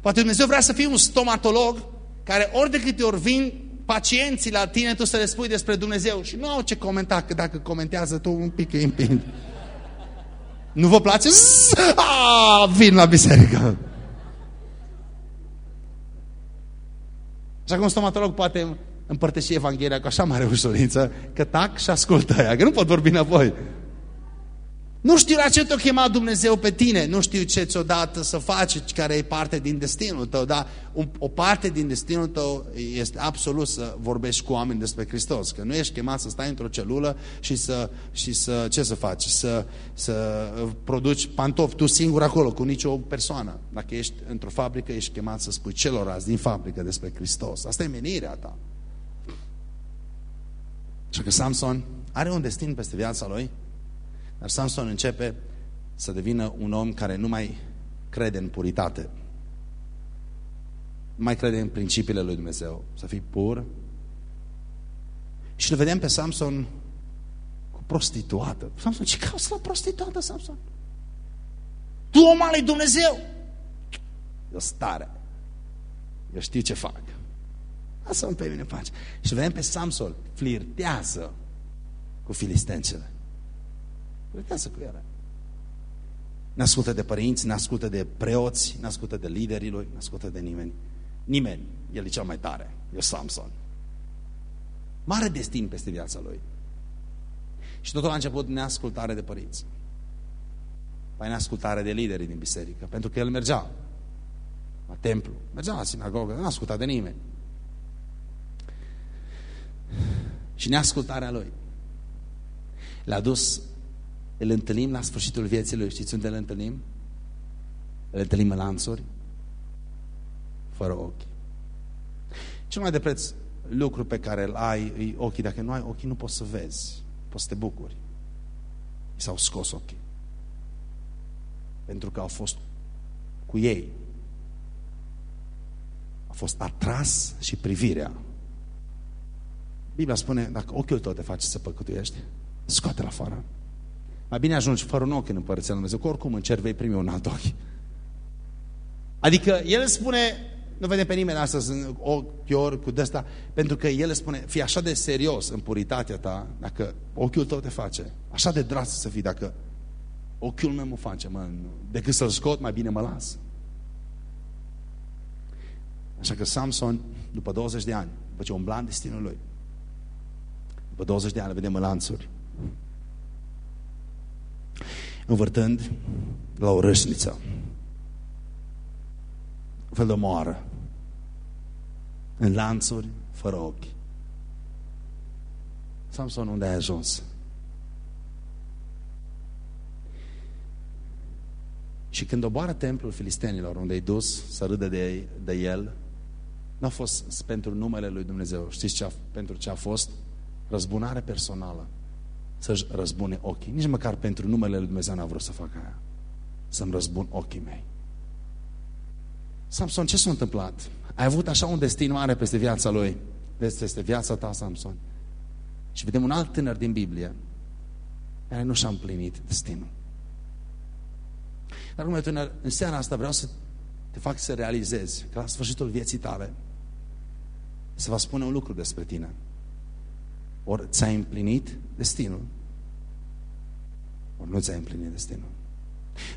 Poate Dumnezeu vrea să fii un stomatolog care ori de câte ori vin pacienții la tine, tu să le spui despre Dumnezeu și nu au ce comenta, că dacă comentează tu un pic îi împing. Nu vă place? A, vin la biserică. Așa cum stomatolog poate împărtăși Evanghelia cu așa mare ușurință, că tac și ascultă aia, că nu pot vorbi înapoi. Nu știu la ce te-a chemat Dumnezeu pe tine, nu știu ce ți-o dat să faci, care e parte din destinul tău, dar o parte din destinul tău este absolut să vorbești cu oameni despre Hristos, că nu ești chemat să stai într-o celulă și să, și să, ce să faci, să, să produci pantofi tu singur acolo, cu nicio persoană. Dacă ești într-o fabrică, ești chemat să spui celorlalți din fabrică despre Hristos. Asta e menirea ta. Așa că Samson are un destin peste viața lui, dar Samson începe să devină un om care nu mai crede în puritate. Nu mai crede în principiile lui Dumnezeu. Să fii pur. Și îl vedem pe Samson cu prostituată. Samson, ce cauți la prostituată, Samson? Tu, om al lui Dumnezeu! Eu stare. Eu știu ce fac. Lasă-mă pe mine pace. Și vedem pe Samson, flirtează cu filistencele. Flirtează cu ele. Ne ascultă de părinți, ne ascultă de preoți, ne ascultă de liderii lui, ne ascultă de nimeni. Nimeni. El e cel mai tare. E Samson. Mare destin peste viața lui. Și totul a început neascultare de părinți. Mai neascultare de liderii din biserică. Pentru că el mergea la templu, mergea la sinagogă, nu asculta de nimeni și neascultarea lui. L-a dus, îl întâlnim la sfârșitul vieții lui. Știți unde îl întâlnim? Îl întâlnim în lanțuri, fără ochi. Cel mai de preț lucru pe care îl ai e ochii. Dacă nu ai ochii, nu poți să vezi. Poți să te bucuri. S-au scos ochii. Pentru că au fost cu ei. A fost atras și privirea Biblia spune, dacă ochiul tău te face să păcătuiești, scoate-l afară. Mai bine ajungi fără un ochi în Împărăția Lui Dumnezeu, că oricum în cer vei primi un alt ochi. Adică El spune, nu vedem pe nimeni astăzi în ochi ori cu desta, pentru că El spune, fii așa de serios în puritatea ta, dacă ochiul tău te face, așa de dras să fii, dacă ochiul meu mă face, mă, decât să-l scot, mai bine mă las. Așa că Samson, după 20 de ani, după ce umbla în destinul lui, după 20 de ani vedem în lanțuri. Învârtând la o râșniță. fel de moară. În lanțuri, fără ochi. Samson, unde ai ajuns? Și când oboară templul filistenilor, unde ai dus să râdă de, de el, nu a fost pentru numele lui Dumnezeu. Știți ce a, pentru ce a fost? Răzbunare personală. Să-și răzbune ochii. Nici măcar pentru numele lui Dumnezeu n-a vrut să facă aia. Să-mi răzbun ochii mei. Samson, ce s-a întâmplat? Ai avut așa un destin mare peste viața lui. Vezi, este viața ta, Samson. Și vedem un alt tânăr din Biblie care nu și-a împlinit destinul. Dar, urmă, tânăr, în seara asta vreau să te fac să realizezi că la sfârșitul vieții tale se va spune un lucru despre tine. Ori ți-ai împlinit destinul, ori nu ți-ai împlinit destinul.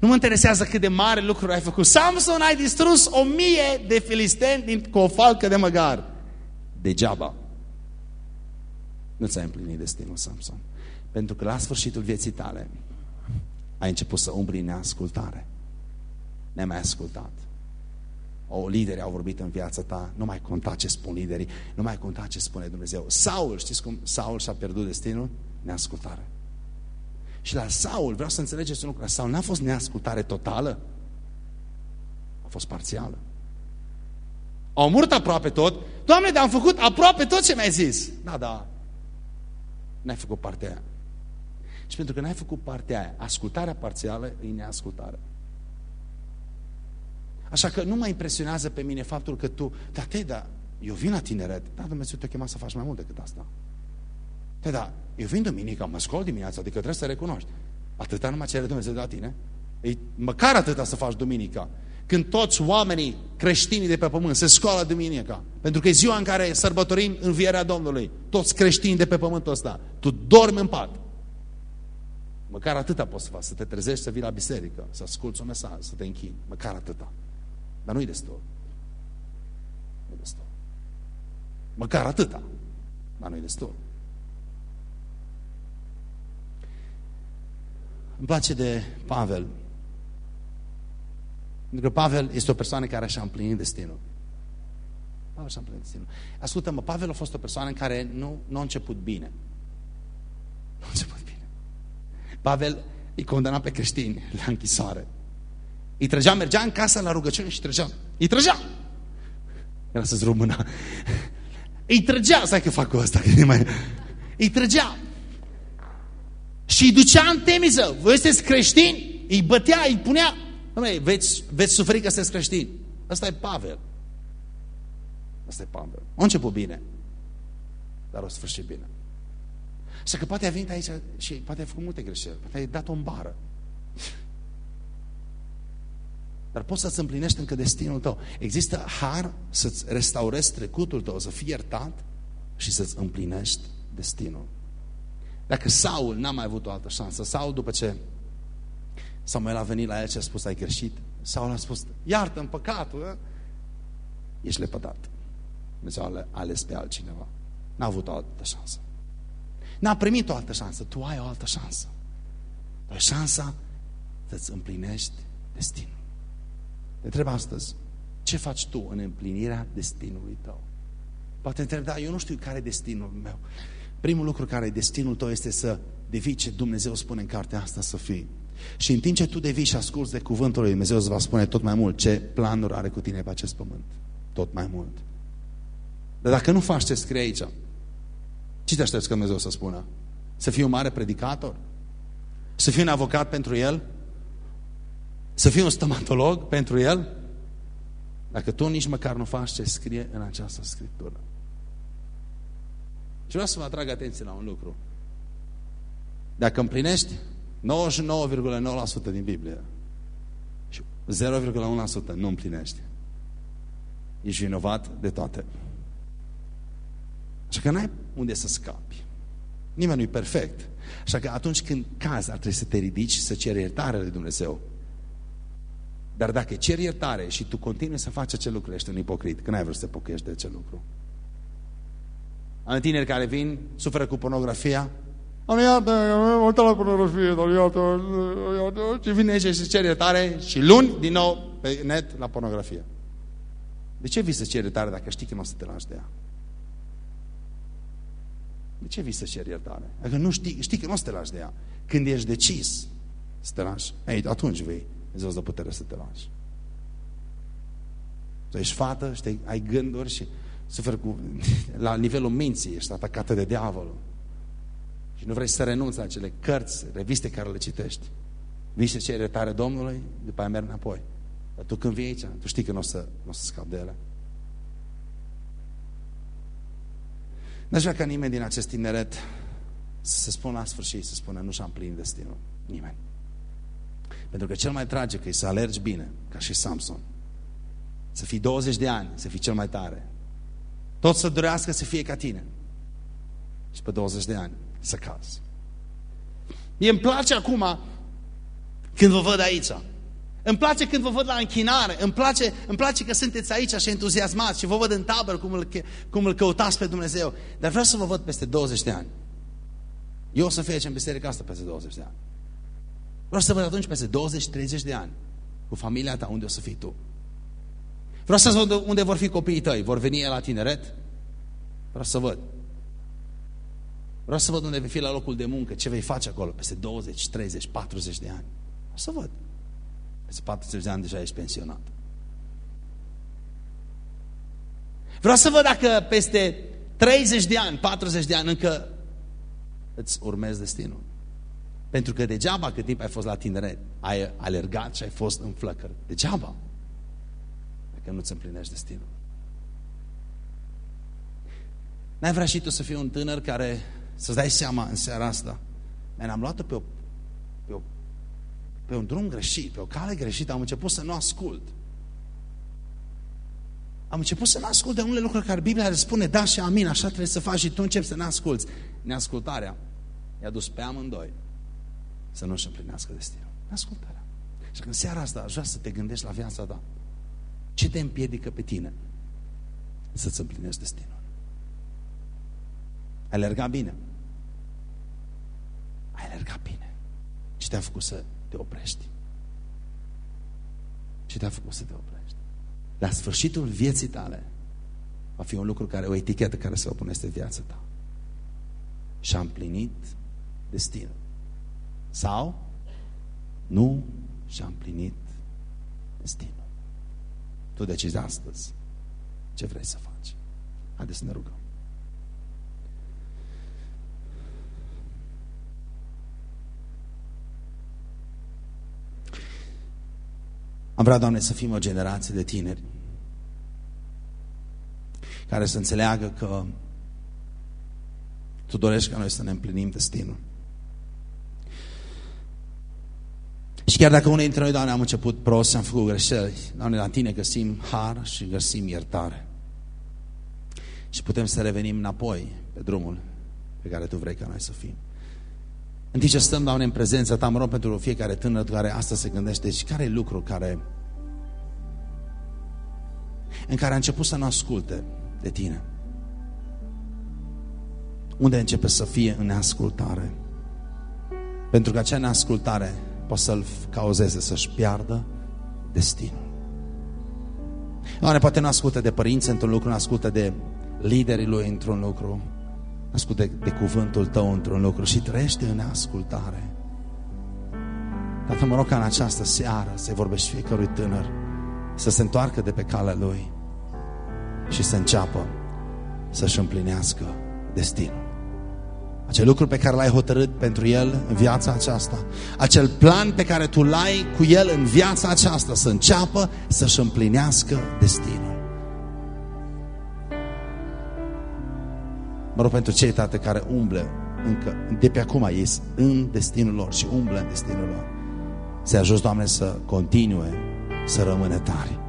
Nu mă interesează cât de mare lucru ai făcut. Samson, ai distrus o mie de filisteni din, cu o falcă de măgar. Degeaba. Nu ți-ai împlinit destinul, Samson. Pentru că la sfârșitul vieții tale ai început să umbli neascultare. Ne-ai mai ascultat. O, lideri au vorbit în viața ta, nu mai conta ce spun liderii, nu mai conta ce spune Dumnezeu. Saul, știți cum Saul și-a pierdut destinul? Neascultare. Și la Saul, vreau să înțelegeți un lucru, la Saul n-a fost neascultare totală, a fost parțială. Au omorât aproape tot. Doamne, dar am făcut aproape tot ce mi-ai zis. Da, da. N-ai făcut partea aia. Și pentru că n-ai făcut partea aia, ascultarea parțială e neascultare. Așa că nu mă impresionează pe mine faptul că tu, da, te, da, eu vin la tineret, da, Dumnezeu te chema să faci mai mult decât asta. Te, da, eu vin duminica, mă scol dimineața, adică trebuie să recunoști. Atâta nu mă cere Dumnezeu de la tine. E măcar atâta să faci duminica. Când toți oamenii creștini de pe pământ se scoală duminica, pentru că e ziua în care sărbătorim învierea Domnului, toți creștini de pe pământul ăsta, tu dormi în pat. Măcar atâta poți să faci, să te trezești, să vii la biserică, să asculți un mesaj, să te închini. Măcar atâta. Dar nu-i destul. Nu-i destul. Măcar atâta. Dar nu-i destul. Îmi place de Pavel. Pentru că Pavel este o persoană care și-a împlinit destinul. Pavel și-a împlinit destinul. Ascultă-mă, Pavel a fost o persoană în care nu, nu a început bine. Nu a început bine. Pavel îi condamna pe creștini la închisoare. Îi trăgea, mergea în casă la rugăciune și trăgea. Îi trăgea. Era să-ți mâna. Îi trăgea, stai că fac cu asta, că mai... Îi trăgea. Și îi ducea în temiză. Voi sunteți creștini? Îi bătea, îi punea. Dom'le, veți, veți suferi că sunteți creștini. Asta e Pavel. Asta e Pavel. A început bine. Dar o sfârșit bine. Așa că poate a venit aici și poate a făcut multe greșeli. Poate a dat o bară. Dar poți să-ți împlinești încă destinul tău. Există har să-ți restaurezi trecutul tău, să fii iertat și să-ți împlinești destinul. Dacă Saul n-a mai avut o altă șansă, Saul după ce Samuel a venit la el și a spus, ai greșit, Saul a spus, iartă-mi păcatul, da? ești lepădat. Dumnezeu a ales pe altcineva. N-a avut o altă șansă. N-a primit o altă șansă. Tu ai o altă șansă. Tu ai șansa să-ți împlinești destinul. Te întreb astăzi, ce faci tu în împlinirea destinului tău? Poate întreb, da, eu nu știu care e destinul meu. Primul lucru care e destinul tău este să devii ce Dumnezeu spune în cartea asta să fii. Și în timp ce tu devii și asculți de cuvântul lui Dumnezeu îți va spune tot mai mult ce planuri are cu tine pe acest pământ. Tot mai mult. Dar dacă nu faci ce scrie aici, ce te aștepți că Dumnezeu să spună? Să fii un mare predicator? Să fii un avocat pentru El? Să fii un stomatolog pentru El? Dacă tu nici măcar nu faci ce scrie în această Scriptură. Și vreau să vă atrag atenție la un lucru. Dacă împlinești 99,9% din Biblie și 0,1% nu împlinești, ești vinovat de toate. Așa că n-ai unde să scapi. Nimeni nu e perfect. Așa că atunci când cazi, ar trebui să te ridici și să ceri iertare de Dumnezeu. Dar dacă ceri iertare și tu continui să faci acel lucru, ești un ipocrit, că n-ai vrut să te pocăiești de acel lucru. Am tineri care vin, suferă cu pornografia, am iată, am uitat la pornografie, dar iată, iată, și vine și se cere iertare și luni, din nou, pe net, la pornografie. De ce vii să ceri iertare dacă știi că nu o să te lași de ea? De ce vii să ceri iertare? Dacă nu știi, știi că nu o să te lași de ea. Când ești decis să te lași, ei, atunci vei Dumnezeu de putere să te lași. Tu ești fată, știi, ai gânduri și suferi cu, la nivelul minții, ești atacată de diavolul. Și nu vrei să renunți la acele cărți, reviste care le citești. Vii să ceri iertare Domnului, după aia mergi înapoi. Dar tu când vii aici, tu știi că nu o să, nu o să scapi de ele. N-aș vrea ca nimeni din acest tineret să se spună la sfârșit, să spună nu și-am plinit destinul. Nimeni. Pentru că cel mai tragic e să alergi bine, ca și Samson. Să fii 20 de ani, să fii cel mai tare. Tot să dorească să fie ca tine. Și pe 20 de ani să cazi. Mie îmi place acum când vă văd aici. Îmi place când vă văd la închinare, îmi place, îmi place că sunteți aici și entuziasmați și vă văd în tabără cum îl, cum îl căutați pe Dumnezeu. Dar vreau să vă văd peste 20 de ani. Eu o să fie aici în biserica asta peste 20 de ani. Vreau să văd atunci peste 20-30 de ani cu familia ta unde o să fii tu. Vreau să văd unde vor fi copiii tăi. Vor veni la tineret? Vreau să văd. Vreau să văd unde vei fi la locul de muncă, ce vei face acolo peste 20, 30, 40 de ani. Vreau să văd. Peste 40 de ani deja ești pensionat. Vreau să văd dacă peste 30 de ani, 40 de ani încă îți urmezi destinul. Pentru că degeaba cât timp ai fost la tineret, ai alergat și ai fost în flăcări. Degeaba. Dacă nu-ți împlinești destinul. N-ai vrea și tu să fii un tânăr care să-ți dai seama în seara asta. am luat-o pe, o, pe, o, pe un drum greșit, pe o cale greșită, am început să nu ascult. Am început să nu ascult de unele lucruri care Biblia le spune da și amin, așa trebuie să faci și tu începi să ne asculți. Neascultarea i-a dus pe amândoi să nu-și împlinească destinul. Ascultarea. Și când seara asta aș vrea să te gândești la viața ta. Ce te împiedică pe tine să-ți împlinești destinul? Ai alergat bine. Ai alergat bine. Ce te-a făcut să te oprești? Ce te-a făcut să te oprești? La sfârșitul vieții tale va fi un lucru care, o etichetă care se opune este viața ta. Și-a împlinit destinul. Sau nu și-a împlinit destinul. Tu decizi astăzi ce vrei să faci. Haideți să ne rugăm. Am vrea, Doamne, să fim o generație de tineri care să înțeleagă că Tu dorești ca noi să ne împlinim destinul. Și chiar dacă unii dintre noi, Doamne, am început prost și am făcut greșeli, Doamne, la Tine găsim har și găsim iertare. Și putem să revenim înapoi pe drumul pe care Tu vrei ca noi să fim. În timp ce stăm, Doamne, în prezența Ta, mă rog pentru fiecare tânăr care asta se gândește, și care e lucru care în care a început să nu asculte de Tine. Unde începe să fie în neascultare? Pentru că acea neascultare poate să-l cauzeze să-și piardă destinul. Doamne, poate nu ascultă de părinți într-un lucru, nu ascultă de liderii lui într-un lucru, ascultă de, de cuvântul tău într-un lucru și trăiește în ascultare. Tată, mă rog ca în această seară să-i vorbești fiecărui tânăr să se întoarcă de pe calea lui și să înceapă să-și împlinească destinul. Acel lucru pe care l-ai hotărât pentru el în viața aceasta. Acel plan pe care tu l-ai cu el în viața aceasta. Să înceapă să-și împlinească destinul. Mă rog pentru cei, tate, care umblă încă, de pe acum ies în destinul lor și umblă în destinul lor. Să ajut, Doamne, să continue să rămână tari.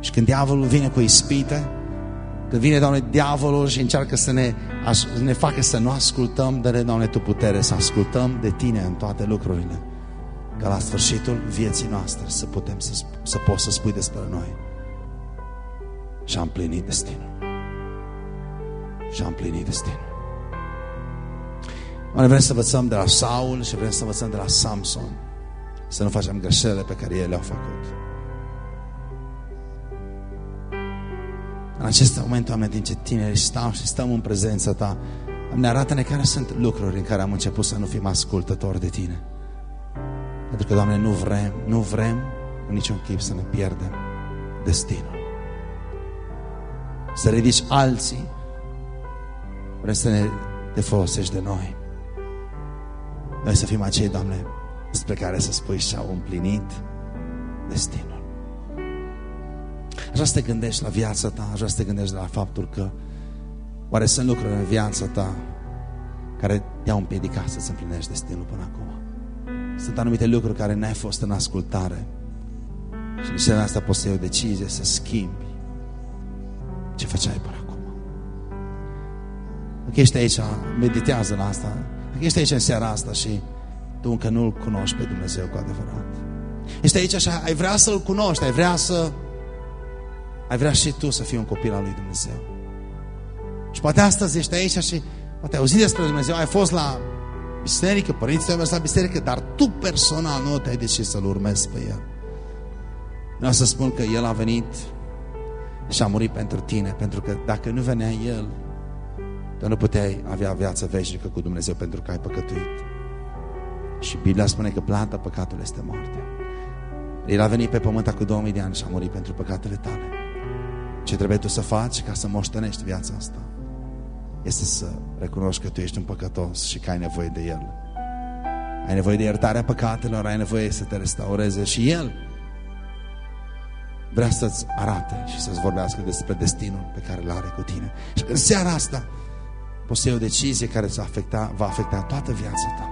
Și când diavolul vine cu ispite, când vine, Doamne, diavolul și încearcă să ne, să ne facă să nu ascultăm, dă Doamne, Tu putere să ascultăm de Tine în toate lucrurile. Ca la sfârșitul vieții noastre să putem să, să poți să spui despre noi. Și am plinit destinul. Și am plinit destinul. Noi vrem să învățăm de la Saul și vrem să învățăm de la Samson. Să nu facem greșelile pe care ei le-au făcut. În acest moment, Doamne, din ce tineri stau și stăm în prezența Ta, ne arată-ne care sunt lucruri în care am început să nu fim ascultători de Tine. Pentru că, Doamne, nu vrem, nu vrem în niciun chip să ne pierdem destinul. Să ridici alții, vrem să ne te folosești de noi. Noi să fim acei, Doamne, despre care să spui și-au împlinit destinul. Așa să te gândești la viața ta, așa să te gândești la faptul că oare sunt lucruri în viața ta care te-au împiedicat să-ți împlinești destinul până acum. Sunt anumite lucruri care n-ai fost în ascultare și în seara asta poți să iei o decizie să schimbi ce făceai până acum. Dacă ești aici, meditează la asta. Dacă ești aici în seara asta și tu încă nu-L cunoști pe Dumnezeu cu adevărat. Ești aici așa, ai vrea să-L cunoști, ai vrea să... Ai vrea și tu să fii un copil al lui Dumnezeu. Și poate astăzi ești aici și poate ai auzit despre Dumnezeu, ai fost la biserică, părinții tăi au mers la biserică, dar tu personal nu te-ai decis să-L urmezi pe El. Vreau să spun că El a venit și a murit pentru tine, pentru că dacă nu venea El, tu nu puteai avea viață veșnică cu Dumnezeu pentru că ai păcătuit. Și Biblia spune că planta păcatului este moartea. El a venit pe pământ cu 2000 de ani și a murit pentru păcatele tale. Ce trebuie tu să faci ca să moștenești viața asta? Este să recunoști că tu ești un păcătos și că ai nevoie de El. Ai nevoie de iertarea păcatelor, ai nevoie să te restaureze și El vrea să-ți arate și să-ți vorbească despre destinul pe care îl are cu tine. Și în seara asta poți să iei o decizie care va afecta, va afecta toată viața ta.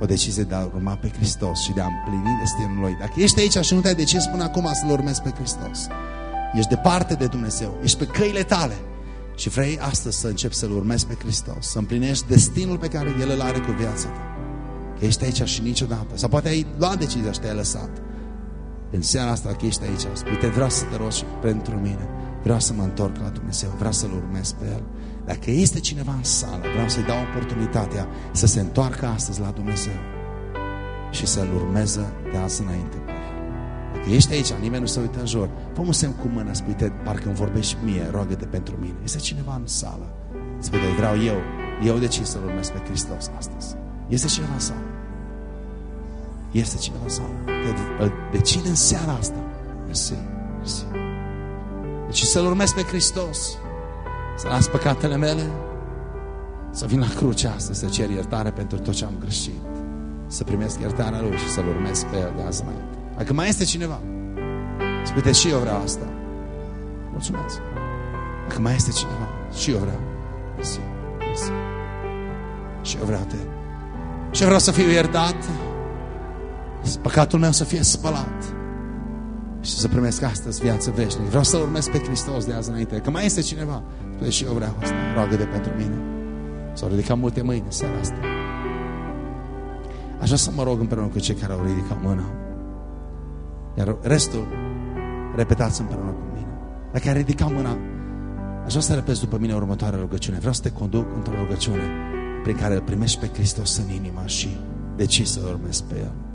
O decizie de a urma pe Hristos și de a împlini destinul Lui. Dacă ești aici și nu te-ai decis până acum să-L urmezi pe Hristos, ești departe de Dumnezeu, ești pe căile tale și vrei astăzi să începi să-L urmezi pe Hristos, să împlinești destinul pe care El îl are cu viața ta. Că ești aici și niciodată. Sau poate ai luat decizia și te-ai lăsat. În seara asta, că ești aici, spui, te vreau să te rogi pentru mine. Vreau să mă întorc la Dumnezeu, vreau să-L urmez pe El. Dacă este cineva în sală, vreau să-i dau oportunitatea să se întoarcă astăzi la Dumnezeu și să-L urmeze de azi înainte pe El. Dacă ești aici, nimeni nu se uită în jur, fă un semn cu mâna, spui, te, parcă îmi vorbești mie, roagă-te pentru mine. Este cineva în sală. Spui, vreau eu, eu decis să-L urmez pe Hristos astăzi. Este cineva în sală. Este cineva în sală. Decide în seara asta. Mersi, mersi. Deci să-L urmez pe Hristos. Să las păcatele mele. Să vin la cruce astăzi să cer iertare pentru tot ce am greșit. Să primesc iertarea Lui și să-L urmez pe El de azi înainte. Dacă mai este cineva, spune și eu vreau asta. Mulțumesc. Dacă mai este cineva, și eu vreau. Mersi, mersi. Și eu vreau te. Și eu vreau să fiu iertat păcatul meu să fie spălat și să primesc astăzi viață veșnică. Vreau să urmez pe Hristos de azi înainte. Că mai este cineva, spune și eu vreau asta. Roagă de pentru mine. S-au ridicat multe mâini în seara asta. Așa să mă rog împreună cu cei care au ridicat mâna. Iar restul, repetați împreună cu mine. Dacă ai ridicat mâna, aș vrea să repezi după mine următoarea rugăciune. Vreau să te conduc într-o rugăciune prin care îl primești pe Hristos în inima și decizi să urmezi pe El.